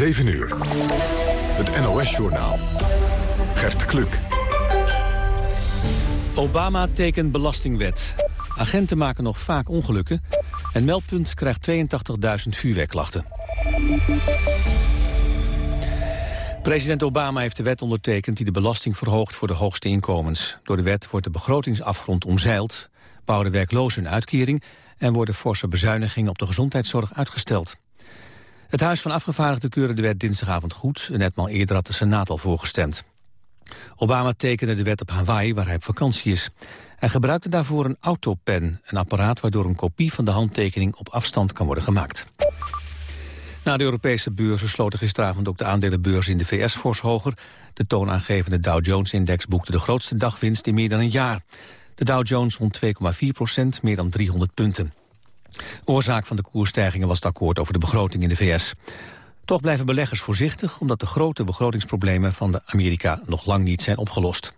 7 uur. Het NOS-journaal. Gert Kluk. Obama tekent belastingwet. Agenten maken nog vaak ongelukken. En Meldpunt krijgt 82.000 vuurwerkklachten. President Obama heeft de wet ondertekend die de belasting verhoogt voor de hoogste inkomens. Door de wet wordt de begrotingsafgrond omzeild, bouwen werklozen een uitkering en worden forse bezuinigingen op de gezondheidszorg uitgesteld. Het Huis van Afgevaardigden keurde de wet dinsdagavond goed... en netmaal eerder had de Senaat al voorgestemd. Obama tekende de wet op Hawaii, waar hij op vakantie is. Hij gebruikte daarvoor een autopen, een apparaat waardoor een kopie van de handtekening op afstand kan worden gemaakt. Na de Europese beurzen sloten gisteravond ook de aandelenbeurs in de VS fors hoger. De toonaangevende Dow Jones-index boekte de grootste dagwinst in meer dan een jaar. De Dow Jones rond 2,4 procent, meer dan 300 punten. Oorzaak van de koersstijgingen was het akkoord over de begroting in de VS. Toch blijven beleggers voorzichtig omdat de grote begrotingsproblemen van de Amerika nog lang niet zijn opgelost.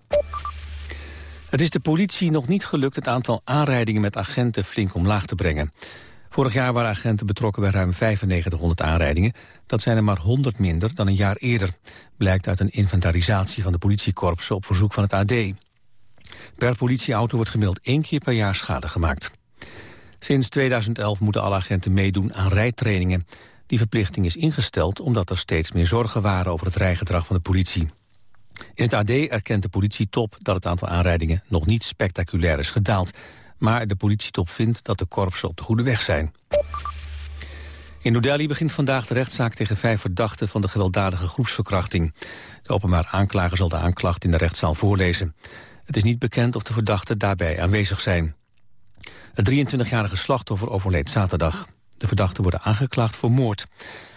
Het is de politie nog niet gelukt het aantal aanrijdingen met agenten flink omlaag te brengen. Vorig jaar waren agenten betrokken bij ruim 9500 aanrijdingen. Dat zijn er maar 100 minder dan een jaar eerder. Blijkt uit een inventarisatie van de politiekorpsen op verzoek van het AD. Per politieauto wordt gemiddeld één keer per jaar schade gemaakt. Sinds 2011 moeten alle agenten meedoen aan rijtrainingen. Die verplichting is ingesteld omdat er steeds meer zorgen waren over het rijgedrag van de politie. In het AD erkent de politietop dat het aantal aanrijdingen nog niet spectaculair is gedaald. Maar de politietop vindt dat de korpsen op de goede weg zijn. In New Delhi begint vandaag de rechtszaak tegen vijf verdachten van de gewelddadige groepsverkrachting. De openbaar aanklager zal de aanklacht in de rechtszaal voorlezen. Het is niet bekend of de verdachten daarbij aanwezig zijn. Het 23-jarige slachtoffer overleed zaterdag. De verdachten worden aangeklaagd voor moord.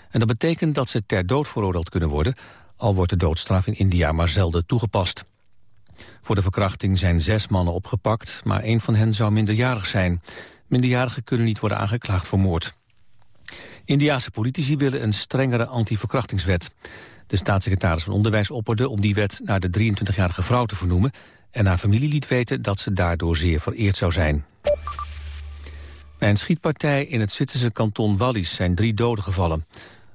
En dat betekent dat ze ter dood veroordeeld kunnen worden... al wordt de doodstraf in India maar zelden toegepast. Voor de verkrachting zijn zes mannen opgepakt... maar één van hen zou minderjarig zijn. Minderjarigen kunnen niet worden aangeklaagd voor moord. Indiase politici willen een strengere anti-verkrachtingswet. De staatssecretaris van Onderwijs opperde om die wet naar de 23-jarige vrouw te vernoemen... en haar familie liet weten dat ze daardoor zeer vereerd zou zijn. Bij een schietpartij in het Zwitserse kanton Wallis zijn drie doden gevallen.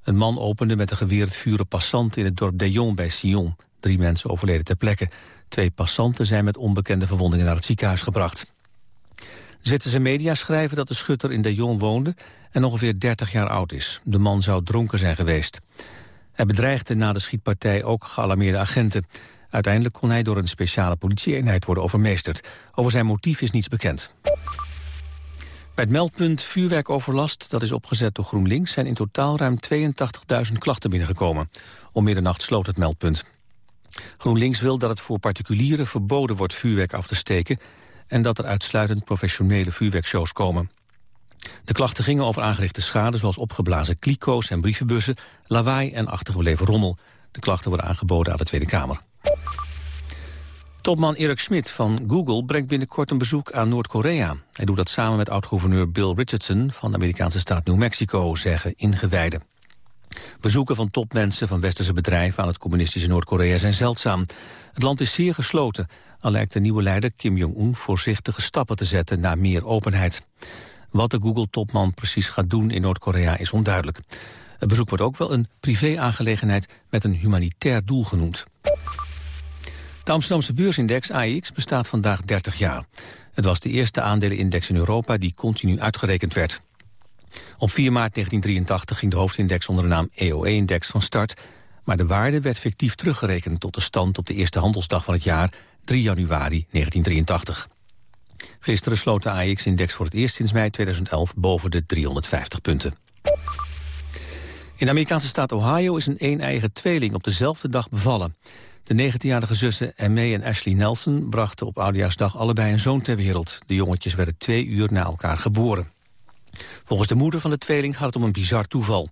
Een man opende met een geweer het vuur passant in het dorp Dejon bij Sion. Drie mensen overleden ter plekke. Twee passanten zijn met onbekende verwondingen naar het ziekenhuis gebracht. Zwitserse media schrijven dat de schutter in Dejon woonde en ongeveer 30 jaar oud is. De man zou dronken zijn geweest. Hij bedreigde na de schietpartij ook gealarmeerde agenten. Uiteindelijk kon hij door een speciale politieeenheid worden overmeesterd. Over zijn motief is niets bekend. Bij het meldpunt vuurwerkoverlast, dat is opgezet door GroenLinks... zijn in totaal ruim 82.000 klachten binnengekomen. Om middernacht sloot het meldpunt. GroenLinks wil dat het voor particulieren verboden wordt vuurwerk af te steken... en dat er uitsluitend professionele vuurwerkshows komen. De klachten gingen over aangerichte schade zoals opgeblazen kliko's en brievenbussen... lawaai en achtergebleven rommel. De klachten worden aangeboden aan de Tweede Kamer. Topman Eric Schmidt van Google brengt binnenkort een bezoek aan Noord-Korea. Hij doet dat samen met oud-gouverneur Bill Richardson van de Amerikaanse staat New Mexico, zeggen ingewijden. Bezoeken van topmensen van westerse bedrijven aan het communistische Noord-Korea zijn zeldzaam. Het land is zeer gesloten, al lijkt de nieuwe leider Kim Jong-un voorzichtige stappen te zetten naar meer openheid. Wat de Google-topman precies gaat doen in Noord-Korea is onduidelijk. Het bezoek wordt ook wel een privé-aangelegenheid met een humanitair doel genoemd. De Amsterdamse beursindex AIX bestaat vandaag 30 jaar. Het was de eerste aandelenindex in Europa die continu uitgerekend werd. Op 4 maart 1983 ging de hoofdindex onder de naam EOE-index van start... maar de waarde werd fictief teruggerekend tot de stand op de eerste handelsdag van het jaar... 3 januari 1983. Gisteren sloot de AIX-index voor het eerst sinds mei 2011 boven de 350 punten. In de Amerikaanse staat Ohio is een een-eigen tweeling op dezelfde dag bevallen. De 19-jarige zussen Emme en Ashley Nelson brachten op Oudejaarsdag allebei een zoon ter wereld. De jongetjes werden twee uur na elkaar geboren. Volgens de moeder van de tweeling gaat het om een bizar toeval.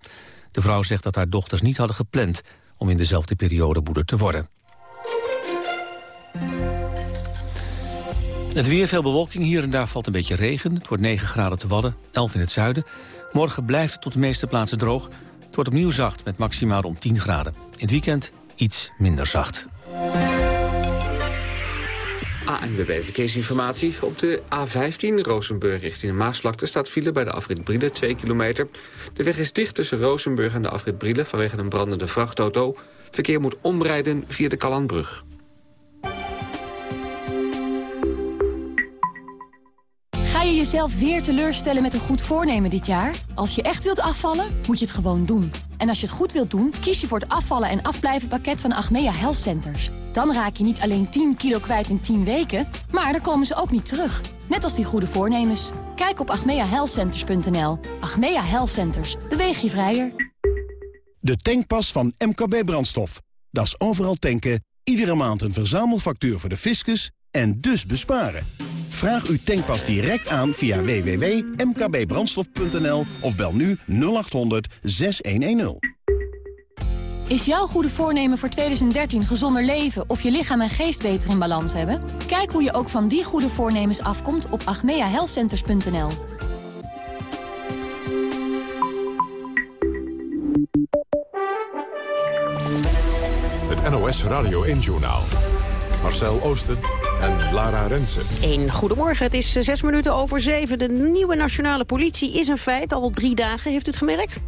De vrouw zegt dat haar dochters niet hadden gepland om in dezelfde periode moeder te worden. Het weer, veel bewolking. Hier en daar valt een beetje regen. Het wordt 9 graden te Wadden, 11 in het zuiden. Morgen blijft het tot de meeste plaatsen droog. Het wordt opnieuw zacht met maximaal rond 10 graden. In het weekend iets minder zacht. ANWB Verkeersinformatie. Op de A15 Rozenburg richting de Maasvlakte staat file bij de afrit Brielen 2 kilometer. De weg is dicht tussen Rozenburg en de afrit Brielen vanwege een brandende vrachtauto. Verkeer moet omrijden via de Kalanbrug. Je jezelf weer teleurstellen met een goed voornemen dit jaar? Als je echt wilt afvallen, moet je het gewoon doen. En als je het goed wilt doen, kies je voor het afvallen en afblijven pakket van Achmea Health Centers. Dan raak je niet alleen 10 kilo kwijt in 10 weken, maar dan komen ze ook niet terug. Net als die goede voornemens. Kijk op achmeahealthcenters.nl. Achmea Health Centers. Beweeg je vrijer. De tankpas van MKB Brandstof. Dat is overal tanken, iedere maand een verzamelfactuur voor de fiscus en dus besparen. Vraag uw tankpas direct aan via www.mkbbrandstof.nl of bel nu 0800 6110. Is jouw goede voornemen voor 2013 gezonder leven of je lichaam en geest beter in balans hebben? Kijk hoe je ook van die goede voornemens afkomt op agmeahealthcenters.nl. Het NOS Radio 1-journaal. Marcel Oosten en Lara Rensen. Een goedemorgen, het is zes minuten over zeven. De nieuwe nationale politie is een feit, al drie dagen, heeft u het gemerkt?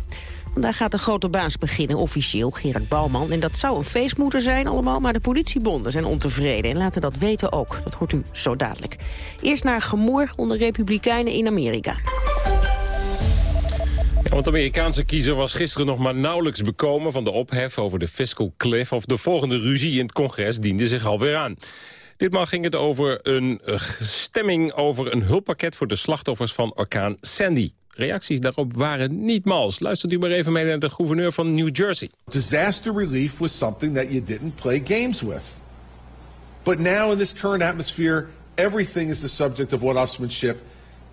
Vandaag gaat de grote baas beginnen, officieel, Gerard Bouwman. En dat zou een feest moeten zijn allemaal, maar de politiebonden zijn ontevreden... en laten dat weten ook. Dat hoort u zo dadelijk. Eerst naar gemoor onder republikeinen in Amerika. Ja, want de Amerikaanse kiezer was gisteren nog maar nauwelijks bekomen... van de ophef over de fiscal cliff... of de volgende ruzie in het congres diende zich alweer aan. Ditmaal ging het over een stemming over een hulppakket... voor de slachtoffers van orkaan Sandy. Reacties daarop waren niet mals. Luistert u maar even mee naar de gouverneur van New Jersey. Disaster relief was something that you didn't play games with. But now in this current atmosphere, everything is the subject of one-upsmanship.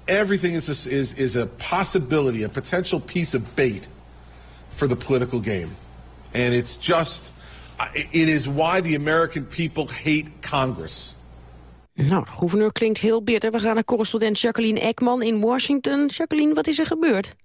Everything is a, is, is a possibility, a potential piece of bait for the political game. And it's just, it is why the American people hate Congress. Nou, de gouverneur klinkt heel bitter. We gaan naar correspondent Jacqueline Ekman in Washington. Jacqueline, wat is er gebeurd?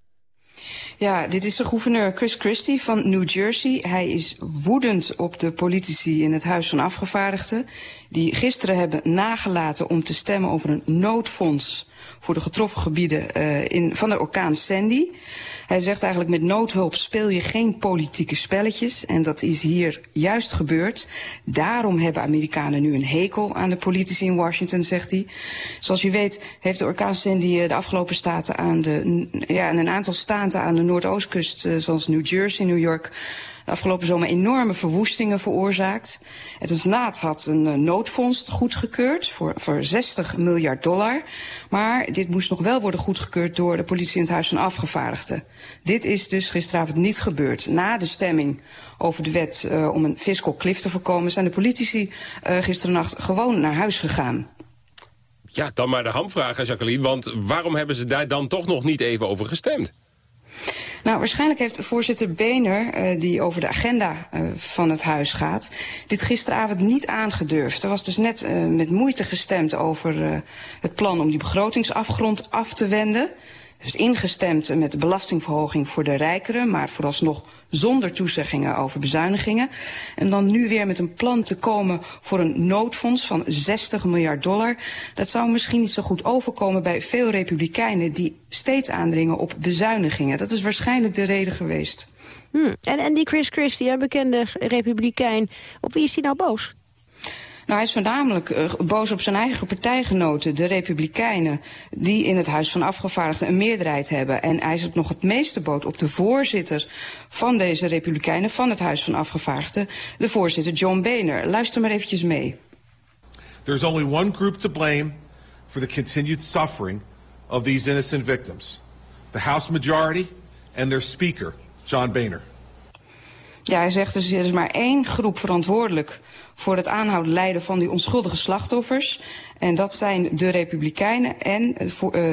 Ja, dit is de gouverneur Chris Christie van New Jersey. Hij is woedend op de politici in het Huis van Afgevaardigden... die gisteren hebben nagelaten om te stemmen over een noodfonds... voor de getroffen gebieden uh, in, van de orkaan Sandy. Hij zegt eigenlijk met noodhulp speel je geen politieke spelletjes. En dat is hier juist gebeurd. Daarom hebben Amerikanen nu een hekel aan de politici in Washington, zegt hij. Zoals je weet heeft de orkaan Sandy eh, de afgelopen staten aan de, ja, een aantal staten aan de Noordoostkust, eh, zoals New Jersey, New York de afgelopen zomer enorme verwoestingen veroorzaakt. Het Senaat had een uh, noodfonds goedgekeurd voor, voor 60 miljard dollar. Maar dit moest nog wel worden goedgekeurd door de politie in het Huis van Afgevaardigden. Dit is dus gisteravond niet gebeurd. Na de stemming over de wet uh, om een fiscal cliff te voorkomen... zijn de politici uh, gewoon naar huis gegaan. Ja, dan maar de hamvraag, Jacqueline. Want waarom hebben ze daar dan toch nog niet even over gestemd? Nou, waarschijnlijk heeft voorzitter Bener, uh, die over de agenda uh, van het huis gaat, dit gisteravond niet aangedurfd. Er was dus net uh, met moeite gestemd over het plan om die begrotingsafgrond af te wenden. Dus ingestemd met de belastingverhoging voor de rijkeren, maar vooralsnog zonder toezeggingen over bezuinigingen. En dan nu weer met een plan te komen voor een noodfonds van 60 miljard dollar. Dat zou misschien niet zo goed overkomen bij veel republikeinen die steeds aandringen op bezuinigingen. Dat is waarschijnlijk de reden geweest. Hmm. En, en die Chris Christie, een bekende republikein, op wie is hij nou boos? Nou, hij is voornamelijk uh, boos op zijn eigen partijgenoten, de Republikeinen, die in het Huis van Afgevaardigden een meerderheid hebben. En hij is ook nog het meeste boos op de voorzitter van deze Republikeinen, van het Huis van Afgevaardigden, de voorzitter John Boehner. Luister maar eventjes mee. There's only one group to blame for the continued suffering of these innocent victims. The House majority and their speaker, John Boehner. Ja, hij zegt dus er is maar één groep verantwoordelijk voor het aanhouden lijden van die onschuldige slachtoffers. En dat zijn de Republikeinen en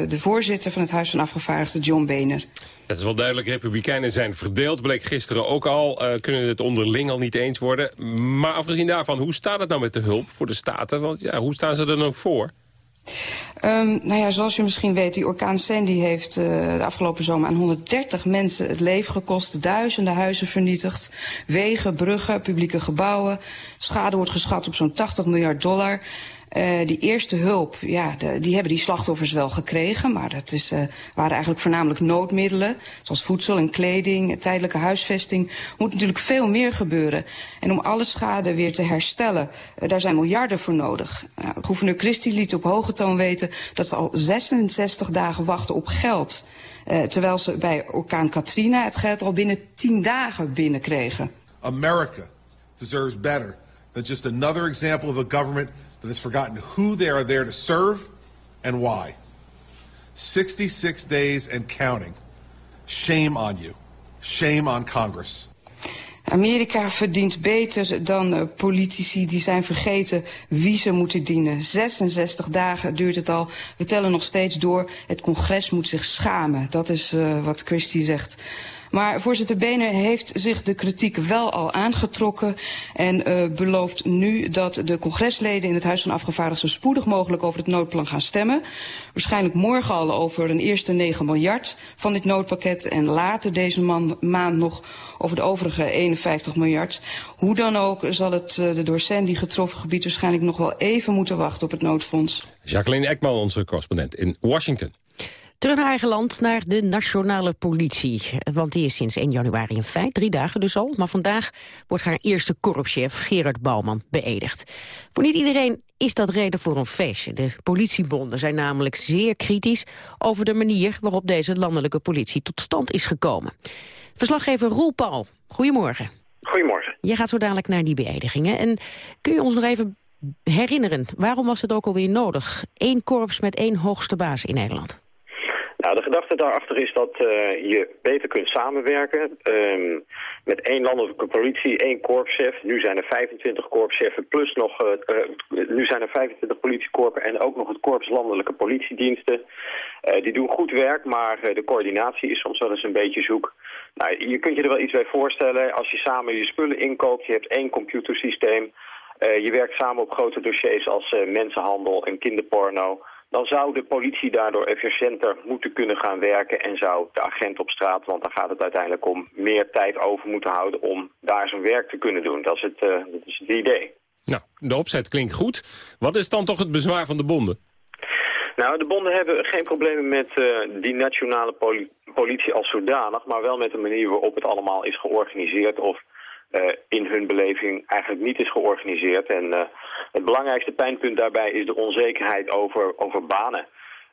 de voorzitter van het Huis van Afgevaardigden, John Boehner. Dat is wel duidelijk, Republikeinen zijn verdeeld, bleek gisteren ook al. Uh, kunnen het onderling al niet eens worden. Maar afgezien daarvan, hoe staat het nou met de hulp voor de Staten? Want ja, hoe staan ze er nou voor? Um, nou ja, zoals u misschien weet, die orkaan Sandy heeft uh, de afgelopen zomer aan 130 mensen het leven gekost. Duizenden huizen vernietigd. Wegen, bruggen, publieke gebouwen. Schade wordt geschat op zo'n 80 miljard dollar. Uh, die eerste hulp, ja, die hebben die slachtoffers wel gekregen. Maar dat is, uh, waren eigenlijk voornamelijk noodmiddelen. Zoals voedsel en kleding, tijdelijke huisvesting. Moet natuurlijk veel meer gebeuren. En om alle schade weer te herstellen, uh, daar zijn miljarden voor nodig. gouverneur Christie liet op hoge toon weten dat ze al 66 dagen wachten op geld. terwijl ze bij orkaan Katrina het geld al binnen 10 dagen binnenkregen. America deserves better than just another example of a government that has forgotten who they are there to serve and why. 66 days and counting. Shame on you. Shame on Congress. Amerika verdient beter dan uh, politici die zijn vergeten wie ze moeten dienen. 66 dagen duurt het al. We tellen nog steeds door. Het congres moet zich schamen. Dat is uh, wat Christie zegt. Maar voorzitter Benen heeft zich de kritiek wel al aangetrokken... en uh, belooft nu dat de congresleden in het Huis van Afgevaardigden... zo spoedig mogelijk over het noodplan gaan stemmen. Waarschijnlijk morgen al over een eerste 9 miljard van dit noodpakket... en later deze maand nog over de overige 51 miljard. Hoe dan ook zal het uh, de door Sandy getroffen gebied... waarschijnlijk nog wel even moeten wachten op het noodfonds. Jacqueline Ekman, onze correspondent in Washington. Terug naar eigen land, naar de nationale politie. Want die is sinds 1 januari in feit, drie dagen dus al. Maar vandaag wordt haar eerste korpschef, Gerard Bouwman, beëdigd. Voor niet iedereen is dat reden voor een feestje. De politiebonden zijn namelijk zeer kritisch over de manier waarop deze landelijke politie tot stand is gekomen. Verslaggever Roel Paul, goedemorgen. Goedemorgen. Jij gaat zo dadelijk naar die beëdigingen. En kun je ons nog even herinneren, waarom was het ook alweer nodig? Eén korps met één hoogste baas in Nederland. Nou, de gedachte daarachter is dat uh, je beter kunt samenwerken. Um, met één landelijke politie, één korpschef. Nu zijn er 25 korpscheffen plus nog... Uh, uh, nu zijn er 25 politiekorpen en ook nog het korps landelijke politiediensten. die doen goed werk, maar de coördinatie is soms wel eens een beetje zoek. Nou, je kunt je er wel iets bij voorstellen. Als je samen je spullen inkoopt, je hebt één computersysteem... je werkt samen op grote dossiers als mensenhandel en kinderporno dan zou de politie daardoor efficiënter moeten kunnen gaan werken en zou de agent op straat, want daar gaat het uiteindelijk om, meer tijd over moeten houden om daar zijn werk te kunnen doen. Dat is het, uh, dat is het idee. Nou, de opzet klinkt goed. Wat is dan toch het bezwaar van de bonden? Nou, de bonden hebben geen problemen met uh, die nationale poli politie als zodanig, maar wel met de manier waarop het allemaal is georganiseerd of uh, in hun beleving eigenlijk niet is georganiseerd. En het belangrijkste pijnpunt daarbij is de onzekerheid over, over banen.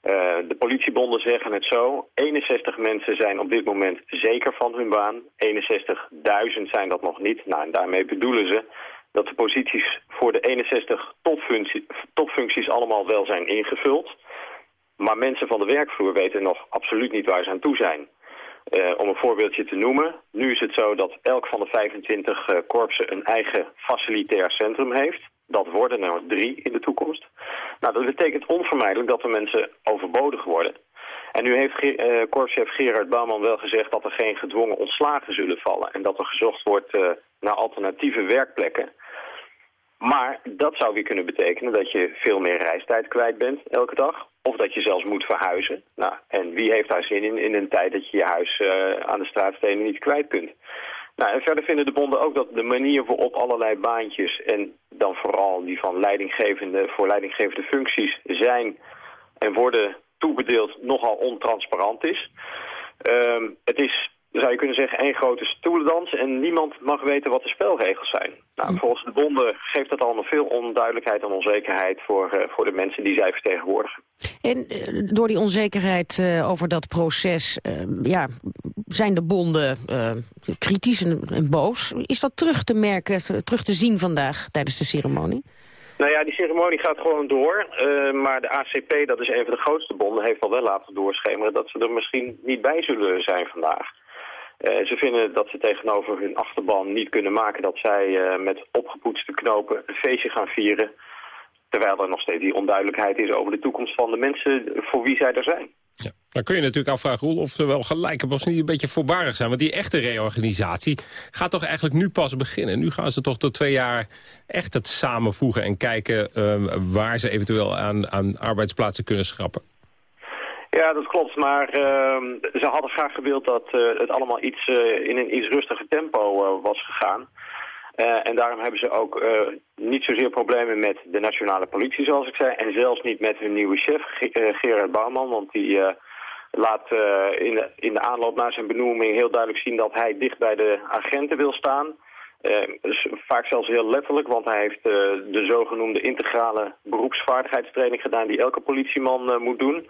Uh, de politiebonden zeggen het zo. 61 mensen zijn op dit moment zeker van hun baan. 61.000 zijn dat nog niet. Nou, daarmee bedoelen ze dat de posities voor de 61 topfunctie, topfuncties allemaal wel zijn ingevuld. Maar mensen van de werkvloer weten nog absoluut niet waar ze aan toe zijn. Uh, om een voorbeeldje te noemen. Nu is het zo dat elk van de 25 uh, korpsen een eigen facilitair centrum heeft. Dat worden er drie in de toekomst. Nou, dat betekent onvermijdelijk dat de mensen overbodig worden. En nu heeft uh, korpschef Gerard Bouwman wel gezegd dat er geen gedwongen ontslagen zullen vallen. En dat er gezocht wordt uh, naar alternatieve werkplekken. Maar dat zou weer kunnen betekenen dat je veel meer reistijd kwijt bent elke dag. Of dat je zelfs moet verhuizen. Nou, en wie heeft daar zin in in een tijd dat je je huis uh, aan de straatstenen niet kwijt kunt? Nou, en verder vinden de bonden ook dat de manier waarop allerlei baantjes... en dan vooral die van leidinggevende, voor leidinggevende functies zijn en worden toebedeeld nogal ontransparant is. Uh, het is zou je kunnen zeggen, één grote stoelendans en niemand mag weten wat de spelregels zijn. Nou, volgens de bonden geeft dat allemaal veel onduidelijkheid en onzekerheid voor, uh, voor de mensen die zij vertegenwoordigen. En uh, door die onzekerheid uh, over dat proces ja, zijn de bonden kritisch en, en, boos. Is dat terug te merken, terug te zien vandaag tijdens de ceremonie? Nou ja, die ceremonie gaat gewoon door. maar de ACP, dat is een van de grootste bonden, heeft al wel laten doorschemeren dat ze er misschien niet bij zullen zijn vandaag. Uh, ze vinden dat ze tegenover hun achterban niet kunnen maken dat zij uh, met opgepoetste knopen een feestje gaan vieren. Terwijl er nog steeds die onduidelijkheid is over de toekomst van de mensen voor wie zij er zijn. Ja. Dan kun je natuurlijk afvragen of ze wel gelijk of niet een beetje voorbarig zijn. Want die echte reorganisatie gaat toch eigenlijk nu pas beginnen. Nu gaan ze toch tot twee jaar echt het samenvoegen en kijken uh, waar ze eventueel aan, aan arbeidsplaatsen kunnen schrappen. Ja, dat klopt. Maar uh, ze hadden graag gewild dat uh, het allemaal iets uh, in een iets rustiger tempo uh, was gegaan. en daarom hebben ze ook niet zozeer problemen met de nationale politie, zoals ik zei. En zelfs niet met hun nieuwe chef, Gerard Bouwman. Want die laat in, de, in de aanloop naar zijn benoeming heel duidelijk zien dat hij dicht bij de agenten wil staan. dus vaak zelfs heel letterlijk, want hij heeft de zogenoemde integrale beroepsvaardigheidstraining gedaan die elke politieman moet doen.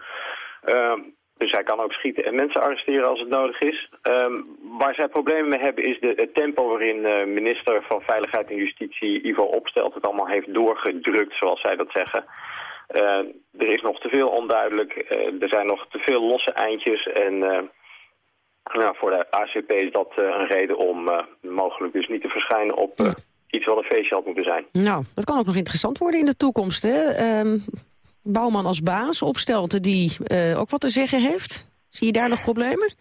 Dus hij kan ook schieten en mensen arresteren als het nodig is. Um, waar zij problemen mee hebben is de, het tempo waarin uh, minister van Veiligheid en Justitie Ivo Opstelt het allemaal heeft doorgedrukt, zoals zij dat zeggen. Uh, er is nog te veel onduidelijk, uh, er zijn nog te veel losse eindjes en nou, voor de ACP is dat een reden om mogelijk dus niet te verschijnen op iets wat een feestje had moeten zijn. Nou, dat kan ook nog interessant worden in de toekomst. Hè? Um, Bouwman als baas, Opstelten die uh, ook wat te zeggen heeft? Zie je daar nog problemen?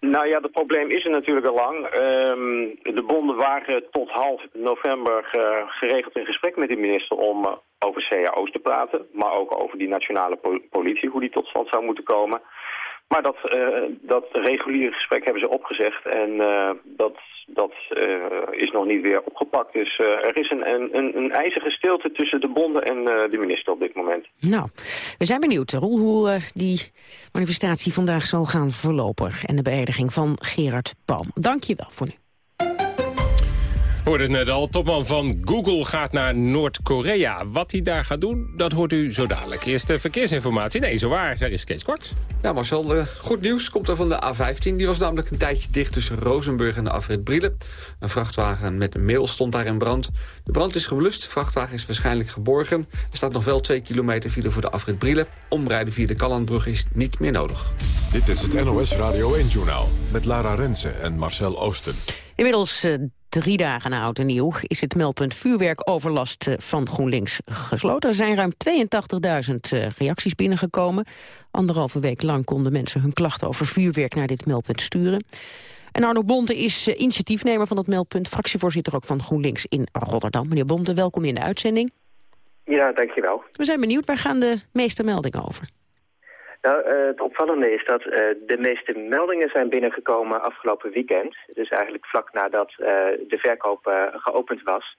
Nou ja, het probleem is er natuurlijk al lang. Um, de bonden waren tot half november uh, geregeld in gesprek met de minister om uh, over cao's te praten. Maar ook over die nationale politie, hoe die tot stand zou moeten komen. Maar dat, uh, dat reguliere gesprek hebben ze opgezegd en uh, dat, dat uh, is nog niet weer opgepakt. Dus er is een, een, een ijzige stilte tussen de bonden en de minister op dit moment. Nou, we zijn benieuwd, hoe die manifestatie vandaag zal gaan verlopen. En de beëdiging van Gerard Palm. Dank je wel voor nu hoorde het net al. Topman van Google gaat naar Noord-Korea. Wat hij daar gaat doen, dat hoort u zo dadelijk. Eerst de verkeersinformatie. Nee, zo waar. Daar is Kees Kort. Ja, Marcel, uh, goed nieuws komt er van de A15. Die was namelijk een tijdje dicht tussen Rozenburg en de afrit Brielen. Een vrachtwagen met een mail stond daar in brand. De brand is geblust. De vrachtwagen is waarschijnlijk geborgen. Er staat nog wel 2 kilometer file voor de afrit Brielen. Omrijden via de Kallandbrug is niet meer nodig. Dit is het NOS Radio 1-journaal met Lara Rensen en Marcel Oosten. Inmiddels uh, drie dagen na oud en nieuw is het meldpunt vuurwerkoverlast eh, van GroenLinks gesloten. Er zijn ruim 82.000 eh, reacties binnengekomen. Anderhalve week lang konden mensen hun klachten over vuurwerk naar dit meldpunt sturen. En Arno Bonte is eh, initiatiefnemer van dat meldpunt, fractievoorzitter ook van GroenLinks in Rotterdam. Meneer Bonte, welkom in de uitzending. Ja, dankjewel. We zijn benieuwd, waar gaan de meeste meldingen over? Nou, uh, het opvallende is dat uh, de meeste meldingen zijn binnengekomen afgelopen weekend. Dus eigenlijk vlak nadat uh, de verkoop geopend was.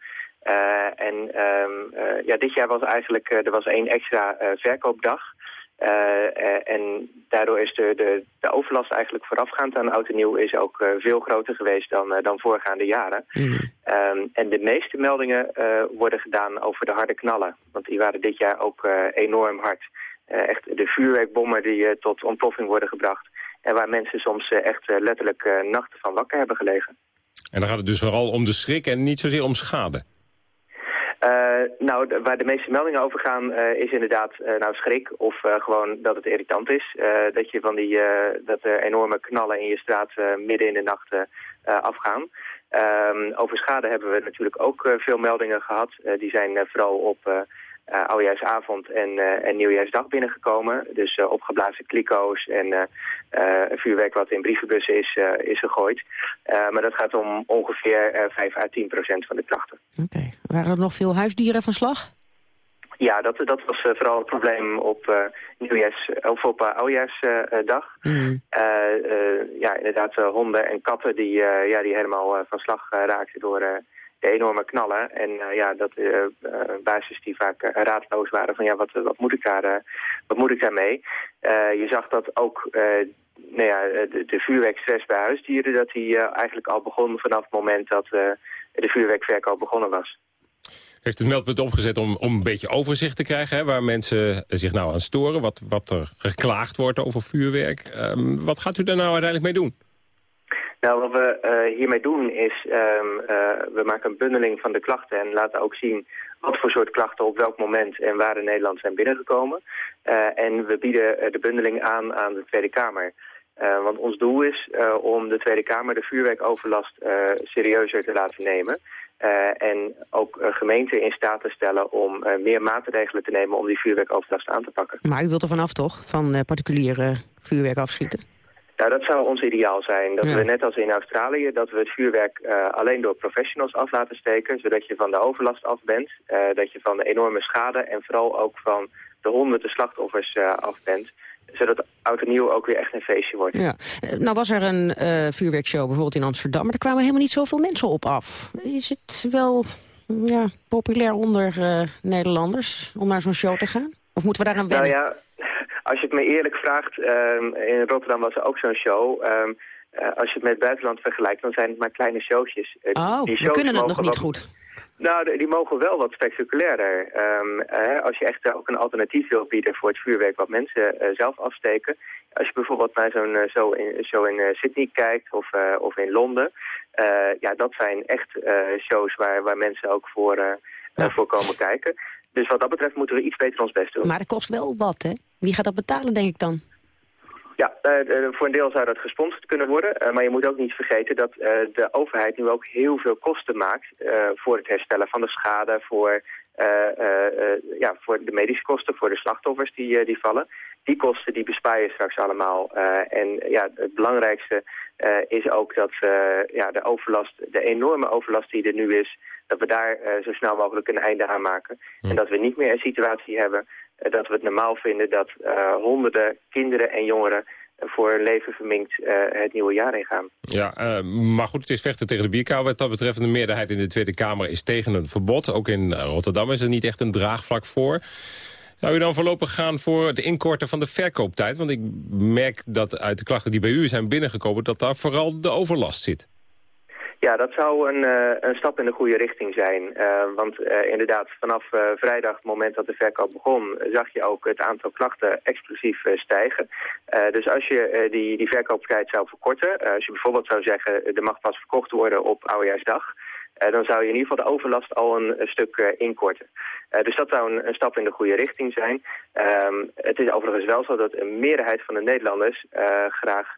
en um, ja, dit jaar was eigenlijk, er was één extra verkoopdag. en daardoor is de, de, de, overlast eigenlijk voorafgaand aan oud en nieuw is ook veel groter geweest dan, dan voorgaande jaren. Mm. Um, en de meeste meldingen worden gedaan over de harde knallen. Want die waren dit jaar ook enorm hard. Eh, echt de vuurwerkbommen die eh, tot ontploffing worden gebracht. En waar mensen soms eh, echt letterlijk nachten van wakker hebben gelegen. En dan gaat het dus vooral om de schrik en niet zozeer om schade? Uh, nou, waar de meeste meldingen over gaan uh, is inderdaad uh, nou schrik of gewoon dat het irritant is. dat, je van die, dat er enorme knallen in je straat midden in de nacht afgaan. Ehm, over schade hebben we natuurlijk ook veel meldingen gehad. die zijn vooral op uh, oudejaarsavond en, uh, en nieuwjaarsdag binnengekomen. Dus uh, opgeblazen kliko's en vuurwerk wat in brievenbussen is, is gegooid. maar dat gaat om ongeveer 5 à 10 procent van de klachten. Oké. Waren er nog veel huisdieren van slag? Ja, dat, dat was vooral het probleem op, nieuwjaars, of op oudejaarsdag. Mm. ja, inderdaad honden en katten die, ja, die helemaal van slag raakten door de enorme knallen. En uh, ja, dat uh, basis die vaak raadloos waren van ja, wat, wat, moet, ik daar, wat moet ik daarmee? je zag dat ook nou ja, de, de vuurwerkstress bij huisdieren, dat die eigenlijk al begon vanaf het moment dat de vuurwerkverkoop begonnen was heeft het meldpunt opgezet om, om een beetje overzicht te krijgen... Hè, waar mensen zich nou aan storen, wat, wat er geklaagd wordt over vuurwerk. Um, wat gaat u daar nou uiteindelijk mee doen? Nou, wat we uh, hiermee doen is, um, uh, we maken een bundeling van de klachten en laten ook zien wat voor soort klachten op welk moment en waar in Nederland zijn binnengekomen. Uh, en we bieden de bundeling aan aan de Tweede Kamer. want ons doel is om de Tweede Kamer de vuurwerkoverlast serieuzer te laten nemen. en ook gemeenten in staat te stellen om meer maatregelen te nemen om die vuurwerkoverlast aan te pakken. Maar u wilt er vanaf toch, van particuliere vuurwerk afschieten? Nou, dat zou ons ideaal zijn. Dat we net als in Australië, dat we het vuurwerk uh, alleen door professionals af laten steken. Zodat je van de overlast af bent. Uh, dat je van de enorme schade en vooral ook van de honderden slachtoffers uh, af bent. zodat oud en nieuw ook weer echt een feestje wordt. Ja. Eh, Nou was er een eh, vuurwerkshow bijvoorbeeld in Amsterdam... maar er kwamen helemaal niet zoveel mensen op af. Is het wel ja, populair onder eh, Nederlanders om naar zo'n show te gaan? Of moeten we daar aan Nou wennen? ja, als je het me eerlijk vraagt, ehm, in Rotterdam was er ook zo'n show. Ehm, eh, als je het met het buitenland vergelijkt, dan zijn het maar kleine showtjes. Eh, oh, die we kunnen het nog niet wat- goed. Nou, die mogen wel wat spectaculairder. Ehm, eh, als je echt ook een alternatief wil bieden voor het vuurwerk wat mensen zelf afsteken. Als je bijvoorbeeld naar zo'n show in, show in Sydney kijkt of, of in Londen. ja, dat zijn echt shows waar, waar mensen ook voor, voor komen kijken. Dus wat dat betreft moeten we iets beter ons best doen. Maar het kost wel wat, hè? Wie gaat dat betalen, denk ik dan? Ja, eh, eh, voor een deel zou dat gesponsord kunnen worden. eh, maar je moet ook niet vergeten dat de overheid nu ook heel veel kosten maakt... voor het herstellen van de schade, voor, ja, voor de medische kosten, voor de slachtoffers die, eh, die vallen. Die kosten die bespaar je straks allemaal. Eh, en ja, het belangrijkste eh, is ook dat eh, ja, de overlast, de enorme overlast die er nu is... dat we daar eh, zo snel mogelijk een einde aan maken. En dat we niet meer een situatie hebben eh, dat we het normaal vinden dat eh, honderden kinderen en jongeren eh, voor hun leven verminkt eh, het nieuwe jaar ingaan. Ja, eh, maar goed, het is vechten tegen de bierkou. Wat dat betreft, de meerderheid in de Tweede Kamer is tegen een verbod. Ook in eh, Rotterdam is er niet echt een draagvlak voor. Zou u dan voorlopig gaan voor het inkorten van de verkooptijd? Want ik merk dat uit de klachten die bij u zijn binnengekomen... dat daar vooral de overlast zit. Ja, dat zou een, eh, een stap in de goede richting zijn. Eh, want eh, inderdaad, vanaf vrijdag, het moment dat de verkoop begon... zag je ook het aantal klachten explosief stijgen. Dus als je die, die verkooptijd zou verkorten... als je bijvoorbeeld zou zeggen, er mag pas verkocht worden op Oudejaarsdag... dan zou je in ieder geval de overlast al een, stuk inkorten. Dus dat zou een, een stap in de goede richting zijn. Ehm, het is overigens wel zo dat een meerderheid van de Nederlanders graag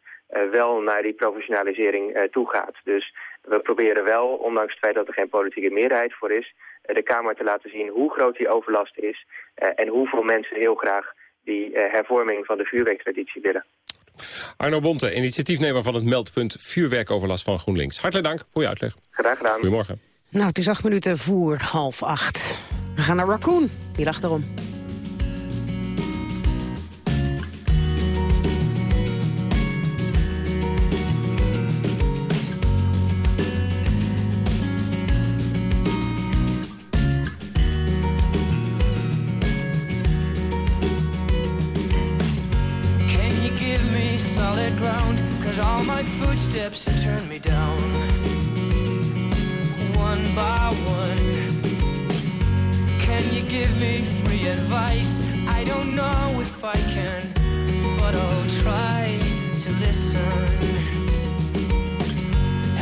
wel naar die professionalisering eh, toe gaat. Dus we proberen wel, ondanks het feit dat er geen politieke meerderheid voor is, eh, de Kamer te laten zien hoe groot die overlast is eh, en hoeveel mensen heel graag die eh, hervorming van de vuurwerktraditie willen. Arno Bonte, initiatiefnemer van het meldpunt vuurwerkoverlast van GroenLinks. Hartelijk dank voor je uitleg. Graag gedaan. Goedemorgen. Nou, het is acht minuten voor half acht. We gaan naar Raccoon, hier achterom. Can by one. Can you give me free advice? I don't know if I can, but I'll try to listen.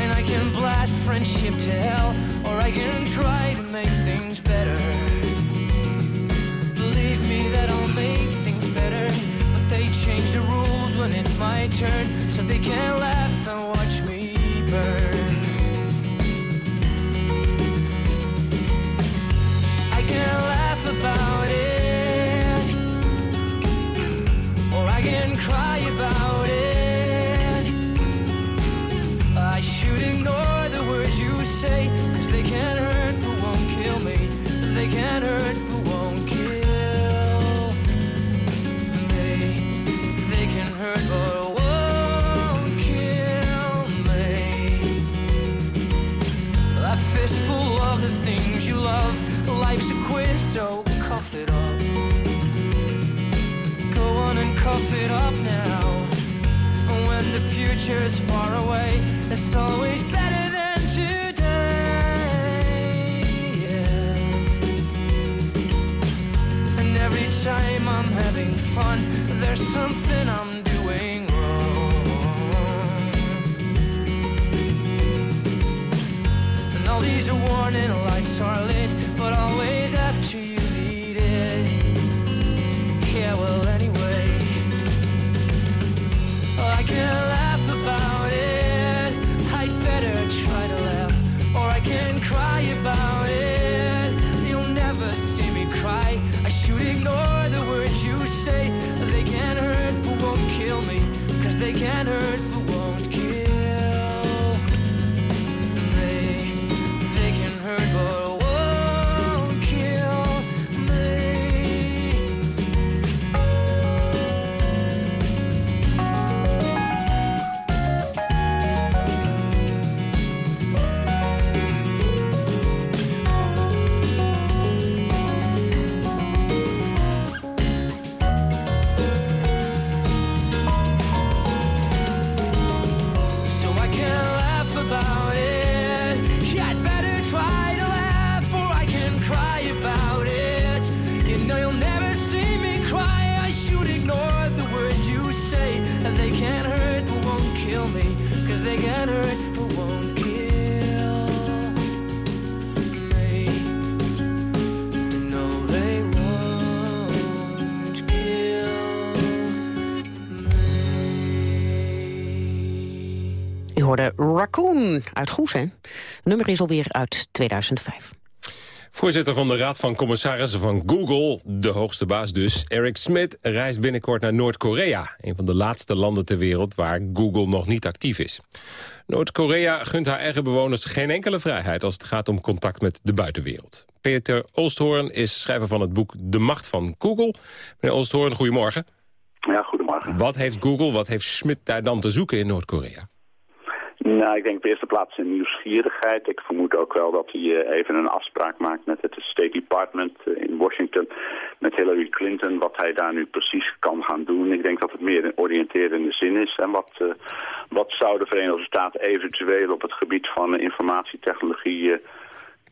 And I can blast friendship to hell, or I can try to make things better. Believe me that I'll make things better. But they change the rules when it's my turn, so they can laugh and watch me burn. Love. Life's a quiz, so cough it up. Go on and cough it up now. And when the future's far away, it's always better than today. And every time I'm having fun, there's something I'm all these warning lights are lit, but always after you need it. Yeah, well, anyway, I can laugh about it. I'd better try to laugh, or I can cry about it. You'll never see me cry. I should ignore the words you say. They can hurt, but won't kill me. Cause they can hurt, Uit Goes, hè? Het nummer is alweer uit 2005. Voorzitter van de Raad van Commissarissen van Google, de hoogste baas dus, Eric Smith, reist binnenkort naar Noord-Korea. Een van de laatste landen ter wereld waar Google nog niet actief is. Noord-Korea gunt haar eigen bewoners geen enkele vrijheid als het gaat om contact met de buitenwereld. Peter Oosthoorn is schrijver van het boek De Macht van Google. Meneer Oosthoorn, goedemorgen. Ja, goedemorgen. Wat heeft Google, wat heeft Smit daar dan te zoeken in Noord-Korea? Nou, ik denk op de eerste plaats een nieuwsgierigheid. Ik vermoed ook wel dat hij uh, even een afspraak maakt met het State Department uh, in Washington, met Hillary Clinton, wat hij daar nu precies kan gaan doen. Ik denk dat het meer een oriënterende zin is. En wat, uh, wat zou de Verenigde Staten eventueel op het gebied van informatietechnologie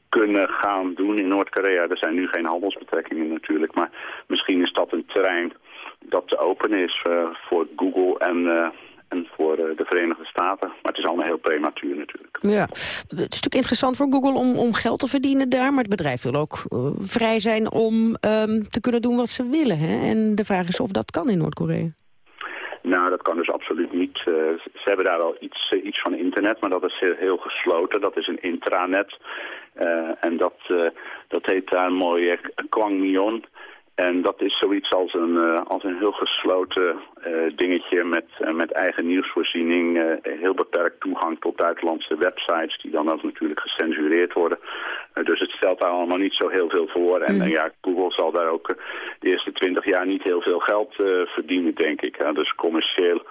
kunnen gaan doen in Noord-Korea? Er zijn nu geen handelsbetrekkingen natuurlijk, maar misschien is dat een terrein dat te open is voor Google en en voor de Verenigde Staten. Maar het is allemaal heel prematuur natuurlijk. Ja, het is natuurlijk interessant voor Google om, om geld te verdienen daar... maar het bedrijf wil ook uh, vrij zijn om um, te kunnen doen wat ze willen. Hè? En de vraag is of dat kan in Noord-Korea. Nou, dat kan dus absoluut niet. Uh, ze hebben daar wel iets, uh, iets van internet, maar dat is heel, heel gesloten. Dat is een intranet. en dat, dat heet daar mooi Kwangmyon. En dat is zoiets als een, uh, als een heel gesloten uh, dingetje met, uh, met eigen nieuwsvoorziening. heel beperkt toegang tot buitenlandse websites die dan ook natuurlijk gecensureerd worden. dus het stelt daar allemaal niet zo heel veel voor. En mm. ja, Google zal daar ook de eerste twintig jaar niet heel veel geld verdienen, denk ik. Hè. Dus commercieel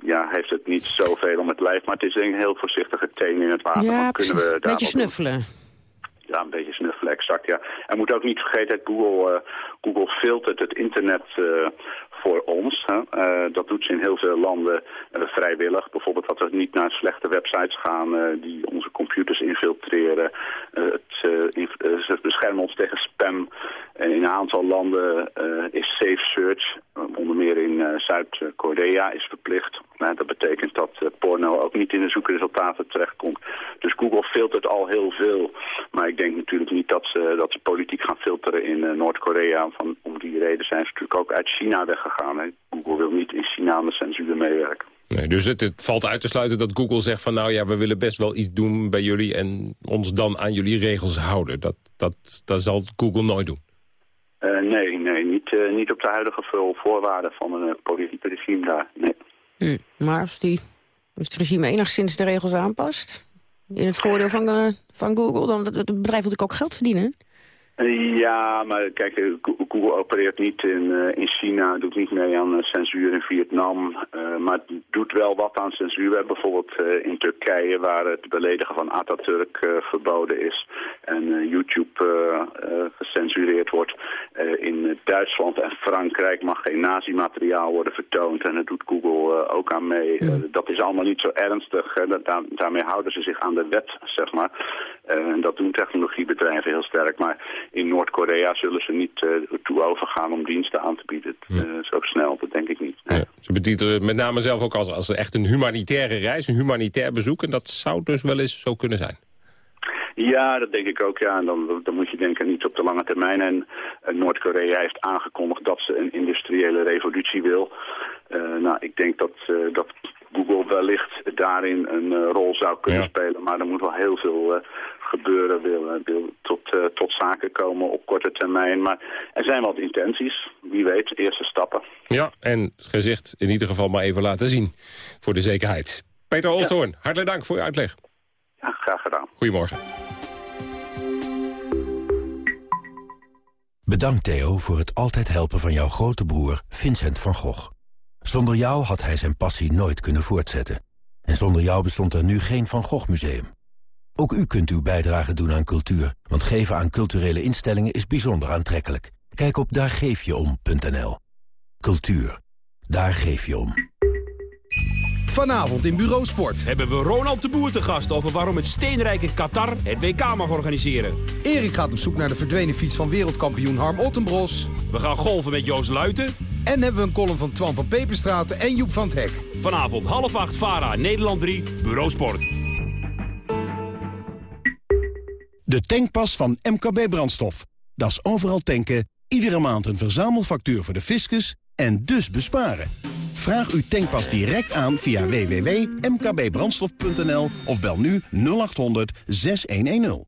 ja, heeft het niet zoveel om het lijf. Maar het is een heel voorzichtige teen in het water. Ja, kunnen we daar beetje snuffelen. Doen? Ja, een beetje snuffelen, exact, ja. En moet ook niet vergeten, dat Google, uh, Google filtert het internet uh, voor ons. Hè. Uh, dat doet ze in heel veel landen vrijwillig. Bijvoorbeeld dat we niet naar slechte websites gaan die onze computers infiltreren. het, ze beschermen ons tegen spam. En in een aantal landen is Safe Search, onder meer in Zuid-Korea, is verplicht. Nou, dat betekent dat porno ook niet in de zoekresultaten terechtkomt. Dus Google filtert al heel veel. Maar ik denk natuurlijk niet dat ze, dat ze politiek gaan filteren in Noord-Korea. Om die reden zijn ze natuurlijk ook uit China weggegaan. Hè. Google wil niet in China aan de censuur meewerken. Nee, dus het, het, valt uit te sluiten dat Google zegt van... nou ja, we willen best wel iets doen bij jullie... en ons dan aan jullie regels houden. Dat, dat, dat zal Google nooit doen. Uh, nee, nee niet, uh, niet op de huidige voorwaarden van een politieke regime daar. Nee. Hm, maar als, die, als het regime enigszins de regels aanpast in het voordeel van, uh, van Google? Dan het bedrijf wil natuurlijk ook geld verdienen. Ja, maar kijk, eh, Google opereert niet in, uh, in China, doet niet mee aan censuur in Vietnam, uh, maar doet wel wat aan censuur. We hebben bijvoorbeeld in Turkije, waar het beledigen van Atatürk verboden is en YouTube gecensureerd wordt. in Duitsland en Frankrijk mag geen nazi-materiaal worden vertoond en dat doet Google ook aan mee. Dat is allemaal niet zo ernstig, hè. Daar, daarmee houden ze zich aan de wet, zeg maar. En dat doen technologiebedrijven heel sterk, maar in Noord-Korea zullen ze niet uh, toe overgaan om diensten aan te bieden. Uh, zo snel, dat denk ik niet. Ja, ze betitelen met name zelf ook als, als echt een humanitaire reis, een humanitair bezoek. En dat zou dus wel eens zo kunnen zijn. Ja, dat denk ik ook, ja. En dan, dan moet je denken niet op de lange termijn. En Noord-Korea heeft aangekondigd dat ze een industriële revolutie wil. Uh, nou, ik denk dat, uh, dat Google wellicht daarin een rol zou kunnen ja. spelen. Maar er moet wel heel veel gebeuren, wil, wil tot, uh, tot zaken komen op korte termijn. Maar er zijn wat intenties, wie weet, eerste stappen. Ja, en het gezicht in ieder geval maar even laten zien, voor de zekerheid. Peter Olsthoorn, ja. hartelijk dank voor je uitleg. Ja, graag gedaan. Goedemorgen. Bedankt Theo voor het altijd helpen van jouw grote broer Vincent van Gogh. Zonder jou had hij zijn passie nooit kunnen voortzetten. En zonder jou bestond er nu geen Van Gogh Museum. Ook u kunt uw bijdrage doen aan cultuur, want geven aan culturele instellingen is bijzonder aantrekkelijk. Kijk op daargeefjeom.nl. Cultuur, daar geef je om. Vanavond in Bureau Sport hebben we Ronald de Boer te gast over waarom het steenrijke Qatar het WK mag organiseren. Erik gaat op zoek naar de verdwenen fiets van wereldkampioen Harm Ottenbros. We gaan golven met Joost Luiten. En hebben we een column van Twan van Peperstraten en Joep van het Hek. Vanavond half acht VARA, Nederland 3, Bureau Sport. De tankpas van MKB Brandstof. Dat is overal tanken, iedere maand een verzamelfactuur voor de fiscus en dus besparen. Vraag uw tankpas direct aan via www.mkbbrandstof.nl of bel nu 0800 6110.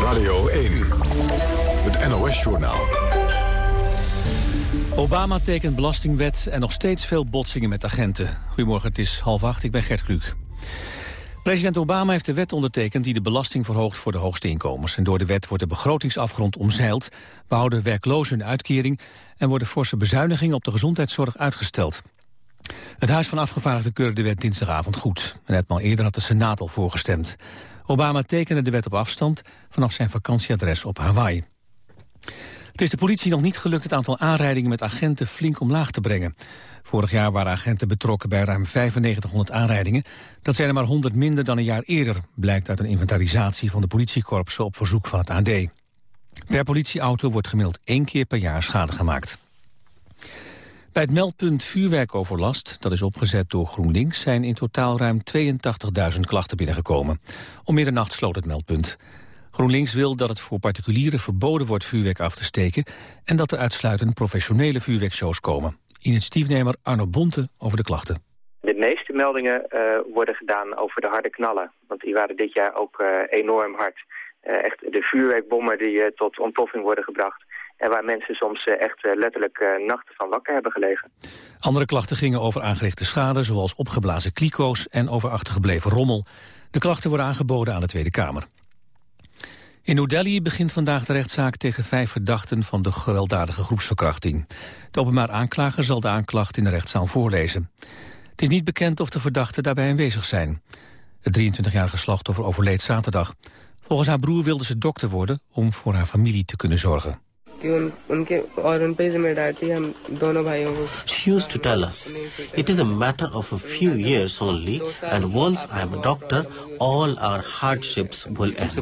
Radio 1, het NOS-journaal. Obama tekent belastingwet en nog steeds veel botsingen met agenten. Goedemorgen, het is half acht, ik ben Gert Kluk. President Obama heeft de wet ondertekend die de belasting verhoogt voor de hoogste inkomens. En door de wet wordt de begrotingsafgrond omzeild, behouden werklozen hun uitkering en worden forse bezuinigingen op de gezondheidszorg uitgesteld. Het Huis van Afgevaardigden keurde de wet dinsdagavond goed. Net al eerder had de Senaat al voorgestemd. Obama tekende de wet op afstand vanaf zijn vakantieadres op Hawaii. Het is de politie nog niet gelukt het aantal aanrijdingen met agenten flink omlaag te brengen. Vorig jaar waren agenten betrokken bij ruim 9500 aanrijdingen. Dat zijn er maar 100 minder dan een jaar eerder, blijkt uit een inventarisatie van de politiekorpsen op verzoek van het AD. Per politieauto wordt gemiddeld één keer per jaar schade gemaakt. Bij het meldpunt vuurwerkoverlast, dat is opgezet door GroenLinks... zijn in totaal ruim 82.000 klachten binnengekomen. Om middernacht sloot het meldpunt. GroenLinks wil dat het voor particulieren verboden wordt vuurwerk af te steken... en dat er uitsluitend professionele vuurwerkshows komen. Initiatiefnemer Arno Bonte over de klachten. De meeste meldingen uh, worden gedaan over de harde knallen. Want die waren dit jaar ook uh, enorm hard. Uh, echt de vuurwerkbommen die tot ontploffing worden gebracht. En waar mensen soms echt letterlijk nachten van wakker hebben gelegen. Andere klachten gingen over aangerichte schade, zoals opgeblazen kliko's en over achtergebleven rommel. De klachten worden aangeboden aan de Tweede Kamer. In New Delhi begint vandaag de rechtszaak tegen vijf verdachten van de gewelddadige groepsverkrachting. De openbaar aanklager zal de aanklacht in de rechtszaal voorlezen. Het is niet bekend of de verdachten daarbij aanwezig zijn. Het 23-jarige slachtoffer overleed zaterdag. Volgens haar broer wilde ze dokter worden om voor haar familie te kunnen zorgen. She used to tell us, it is a matter of a few years only, and once I am a doctor, all our hardships will end.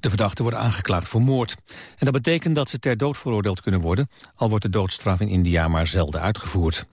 De verdachten worden aangeklaagd voor moord. En dat betekent dat ze ter dood veroordeeld kunnen worden, al wordt de doodstraf in India maar zelden uitgevoerd.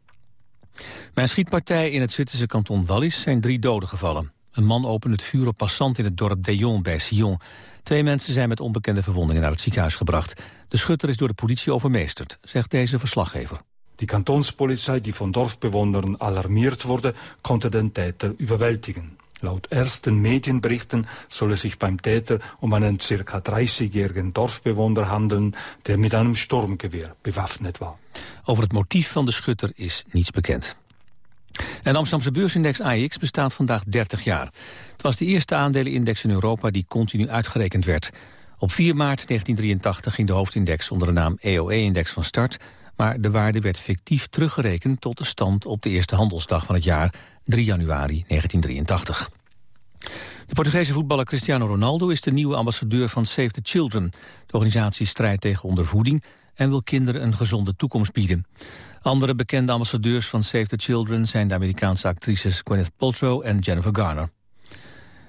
Bij een schietpartij in het Zwitserse kanton Wallis zijn drie doden gevallen. Een man opende het vuur op passant in het dorp Dejon bij Sion. Twee mensen zijn met onbekende verwondingen naar het ziekenhuis gebracht. De schutter is door de politie overmeesterd, zegt deze verslaggever. Die kantonspolizei die van dorpsbewonern alarmiert worden, konnte den Täter überwältigen. Laut ersten Medienberichten soll es sich beim Täter um einen circa 30-jährigen Dorfbewohner handeln, der mit einem Sturmgewehr bewaffnet war. Over het motief van de schutter is niets bekend. De Amsterdamse beursindex AX bestaat vandaag 30 jaar. Het was de eerste aandelenindex in Europa die continu uitgerekend werd. Op 4 maart 1983 ging de hoofdindex onder de naam EOE-index van start... maar de waarde werd fictief teruggerekend tot de stand op de eerste handelsdag van het jaar, 3 januari 1983. De Portugese voetballer Cristiano Ronaldo is de nieuwe ambassadeur van Save the Children. De organisatie strijdt tegen ondervoeding en wil kinderen een gezonde toekomst bieden. Andere bekende ambassadeurs van Save the Children zijn de Amerikaanse actrices Gwyneth Paltrow en Jennifer Garner.